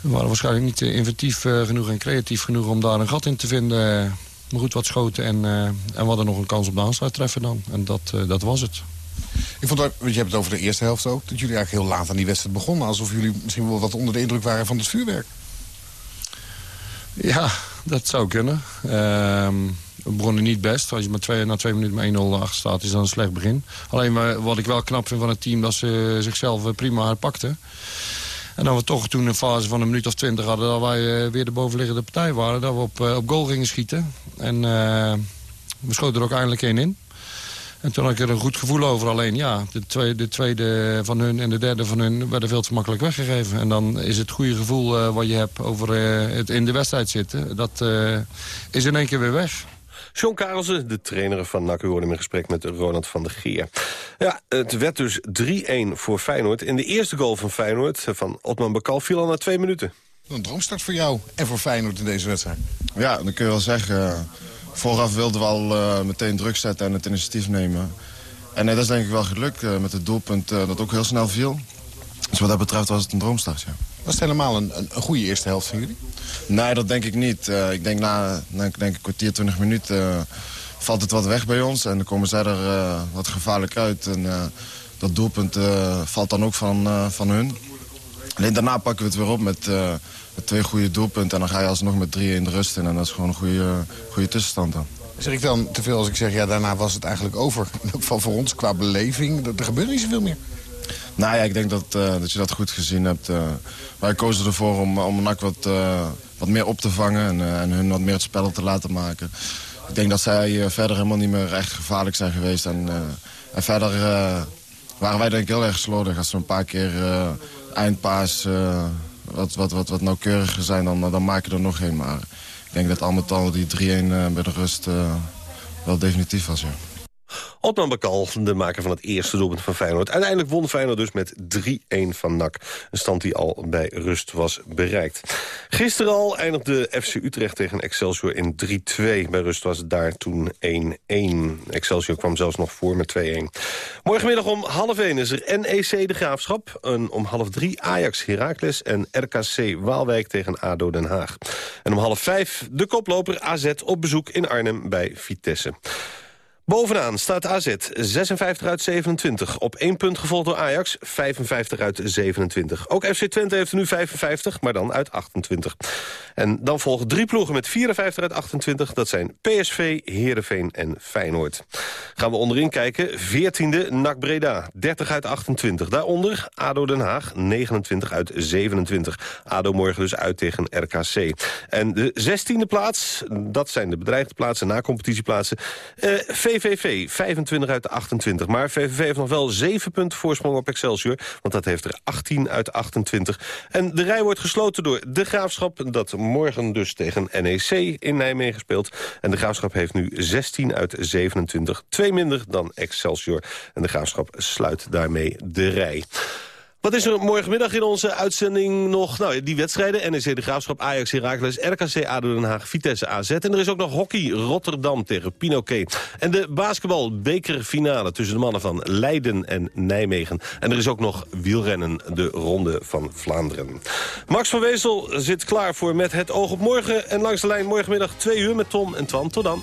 waren waarschijnlijk niet inventief genoeg en creatief genoeg om daar een gat in te vinden. Maar goed, wat schoten en, en we hadden nog een kans op de aansluit treffen dan. En dat, dat was het. Ik vond dat, je hebt het over de eerste helft ook, dat jullie eigenlijk heel laat aan die wedstrijd begonnen. Alsof jullie misschien wel wat onder de indruk waren van het vuurwerk. Ja, dat zou kunnen. Uh, we begonnen niet best. Als je maar twee, na twee minuten met 1-0 achter staat, is dat een slecht begin. Alleen wat ik wel knap vind van het team, dat ze zichzelf prima herpakten. En dat we toch toen een fase van een minuut of twintig hadden... dat wij eh, weer de bovenliggende partij waren. Dat we op, eh, op goal gingen schieten. En we schoten er ook eindelijk één in. En toen had ik er een goed gevoel over. Alleen ja, de tweede, de tweede van hun en de derde van hun werden veel te makkelijk weggegeven. En dan is het goede gevoel uh, wat je hebt over uh, het in de wedstrijd zitten... dat uh, is in één keer weer weg. John Karelsen, de trainer van NAC, u hoorde in gesprek met Ronald van der Geer. Ja, het werd dus 3-1 voor Feyenoord. In de eerste goal van Feyenoord, van Otman Bakal, viel al na twee minuten. Een droomstart voor jou en voor Feyenoord in deze wedstrijd. Ja, dan kun je wel zeggen vooraf wilden we al uh, meteen druk zetten en het initiatief nemen. En uh, dat is denk ik wel gelukt uh, met het doelpunt dat ook heel snel viel. Dus wat dat betreft was het een droomstart, ja. Was het helemaal een, een, goede eerste helft van jullie? Nee, dat denk ik niet. ik denk na, na denk een kwartier, twintig minuten valt het wat weg bij ons. En dan komen zij er wat gevaarlijk uit. En dat doelpunt valt dan ook van, van hun. Alleen daarna pakken we het weer op met twee goede doelpunten. En dan ga je alsnog met drie in de rust in. En dat is gewoon een goede, goede tussenstand dan. Zeg ik dan te veel als ik zeg, ja, daarna was het eigenlijk over. In geval voor ons, qua beleving, er gebeurt niet zoveel meer. Nou ja, ik denk dat, uh, dat je dat goed gezien hebt. Uh, wij kozen ervoor om, om NAC wat, uh, wat meer op te vangen en, en hun wat meer het spel te laten maken. Ik denk dat zij verder helemaal niet meer echt gevaarlijk zijn geweest. En, en verder waren wij denk ik heel erg slordig als we een paar keer eindpaas wat, wat, wat, wat nauwkeuriger zijn, dan, dan maak je er nog een. Maar ik denk dat al met die 3-1 bij de rust wel definitief was, ja. Otman Bakal, de maker van het eerste doelpunt van Feyenoord. Uiteindelijk won Feyenoord dus met 3-1 van NAC. Een stand die al bij rust was bereikt. Gisteren al eindigde FC Utrecht tegen Excelsior in 3-2. Bij rust was het daar toen 1-1. Excelsior kwam zelfs nog voor met 2-1. Morgenmiddag om half 1 is er NEC De Graafschap. En om half 3 Ajax Heracles en RKC Waalwijk tegen ADO Den Haag. En om half 5 de koploper AZ op bezoek in Arnhem bij Vitesse. Bovenaan staat AZ, 56 uit 27. Op één punt gevolgd door Ajax, 55 uit 27. Ook FC Twente heeft er nu 55, maar dan uit 28. En dan volgen drie ploegen met 54 uit 28. Dat zijn PSV, Heerenveen en Feyenoord. Gaan we onderin kijken. 14e, NAC Breda, 30 uit 28. Daaronder ADO Den Haag, 29 uit 27. ADO morgen dus uit tegen RKC. En de 16e plaats, dat zijn de bedreigde plaatsen, na competitieplaatsen... Uh, VVV, 25 uit de 28. Maar VVV heeft nog wel 7 punten voorsprong op Excelsior. Want dat heeft er 18 uit 28. En de rij wordt gesloten door de Graafschap. Dat morgen dus tegen NEC in Nijmegen speelt. En de Graafschap heeft nu 16 uit 27. Twee minder dan Excelsior. En de Graafschap sluit daarmee de rij. Wat is er morgenmiddag in onze uitzending nog? Nou, die wedstrijden. NEC De Graafschap, Ajax, Heracles, RKC, ADO Den Haag, Vitesse, AZ. En er is ook nog hockey Rotterdam tegen Pinoquet. En de basketbal-bekerfinale tussen de mannen van Leiden en Nijmegen. En er is ook nog wielrennen, de Ronde van Vlaanderen. Max van Wezel zit klaar voor Met het oog op morgen. En langs de lijn morgenmiddag 2 uur met Tom en Twan. Tot dan.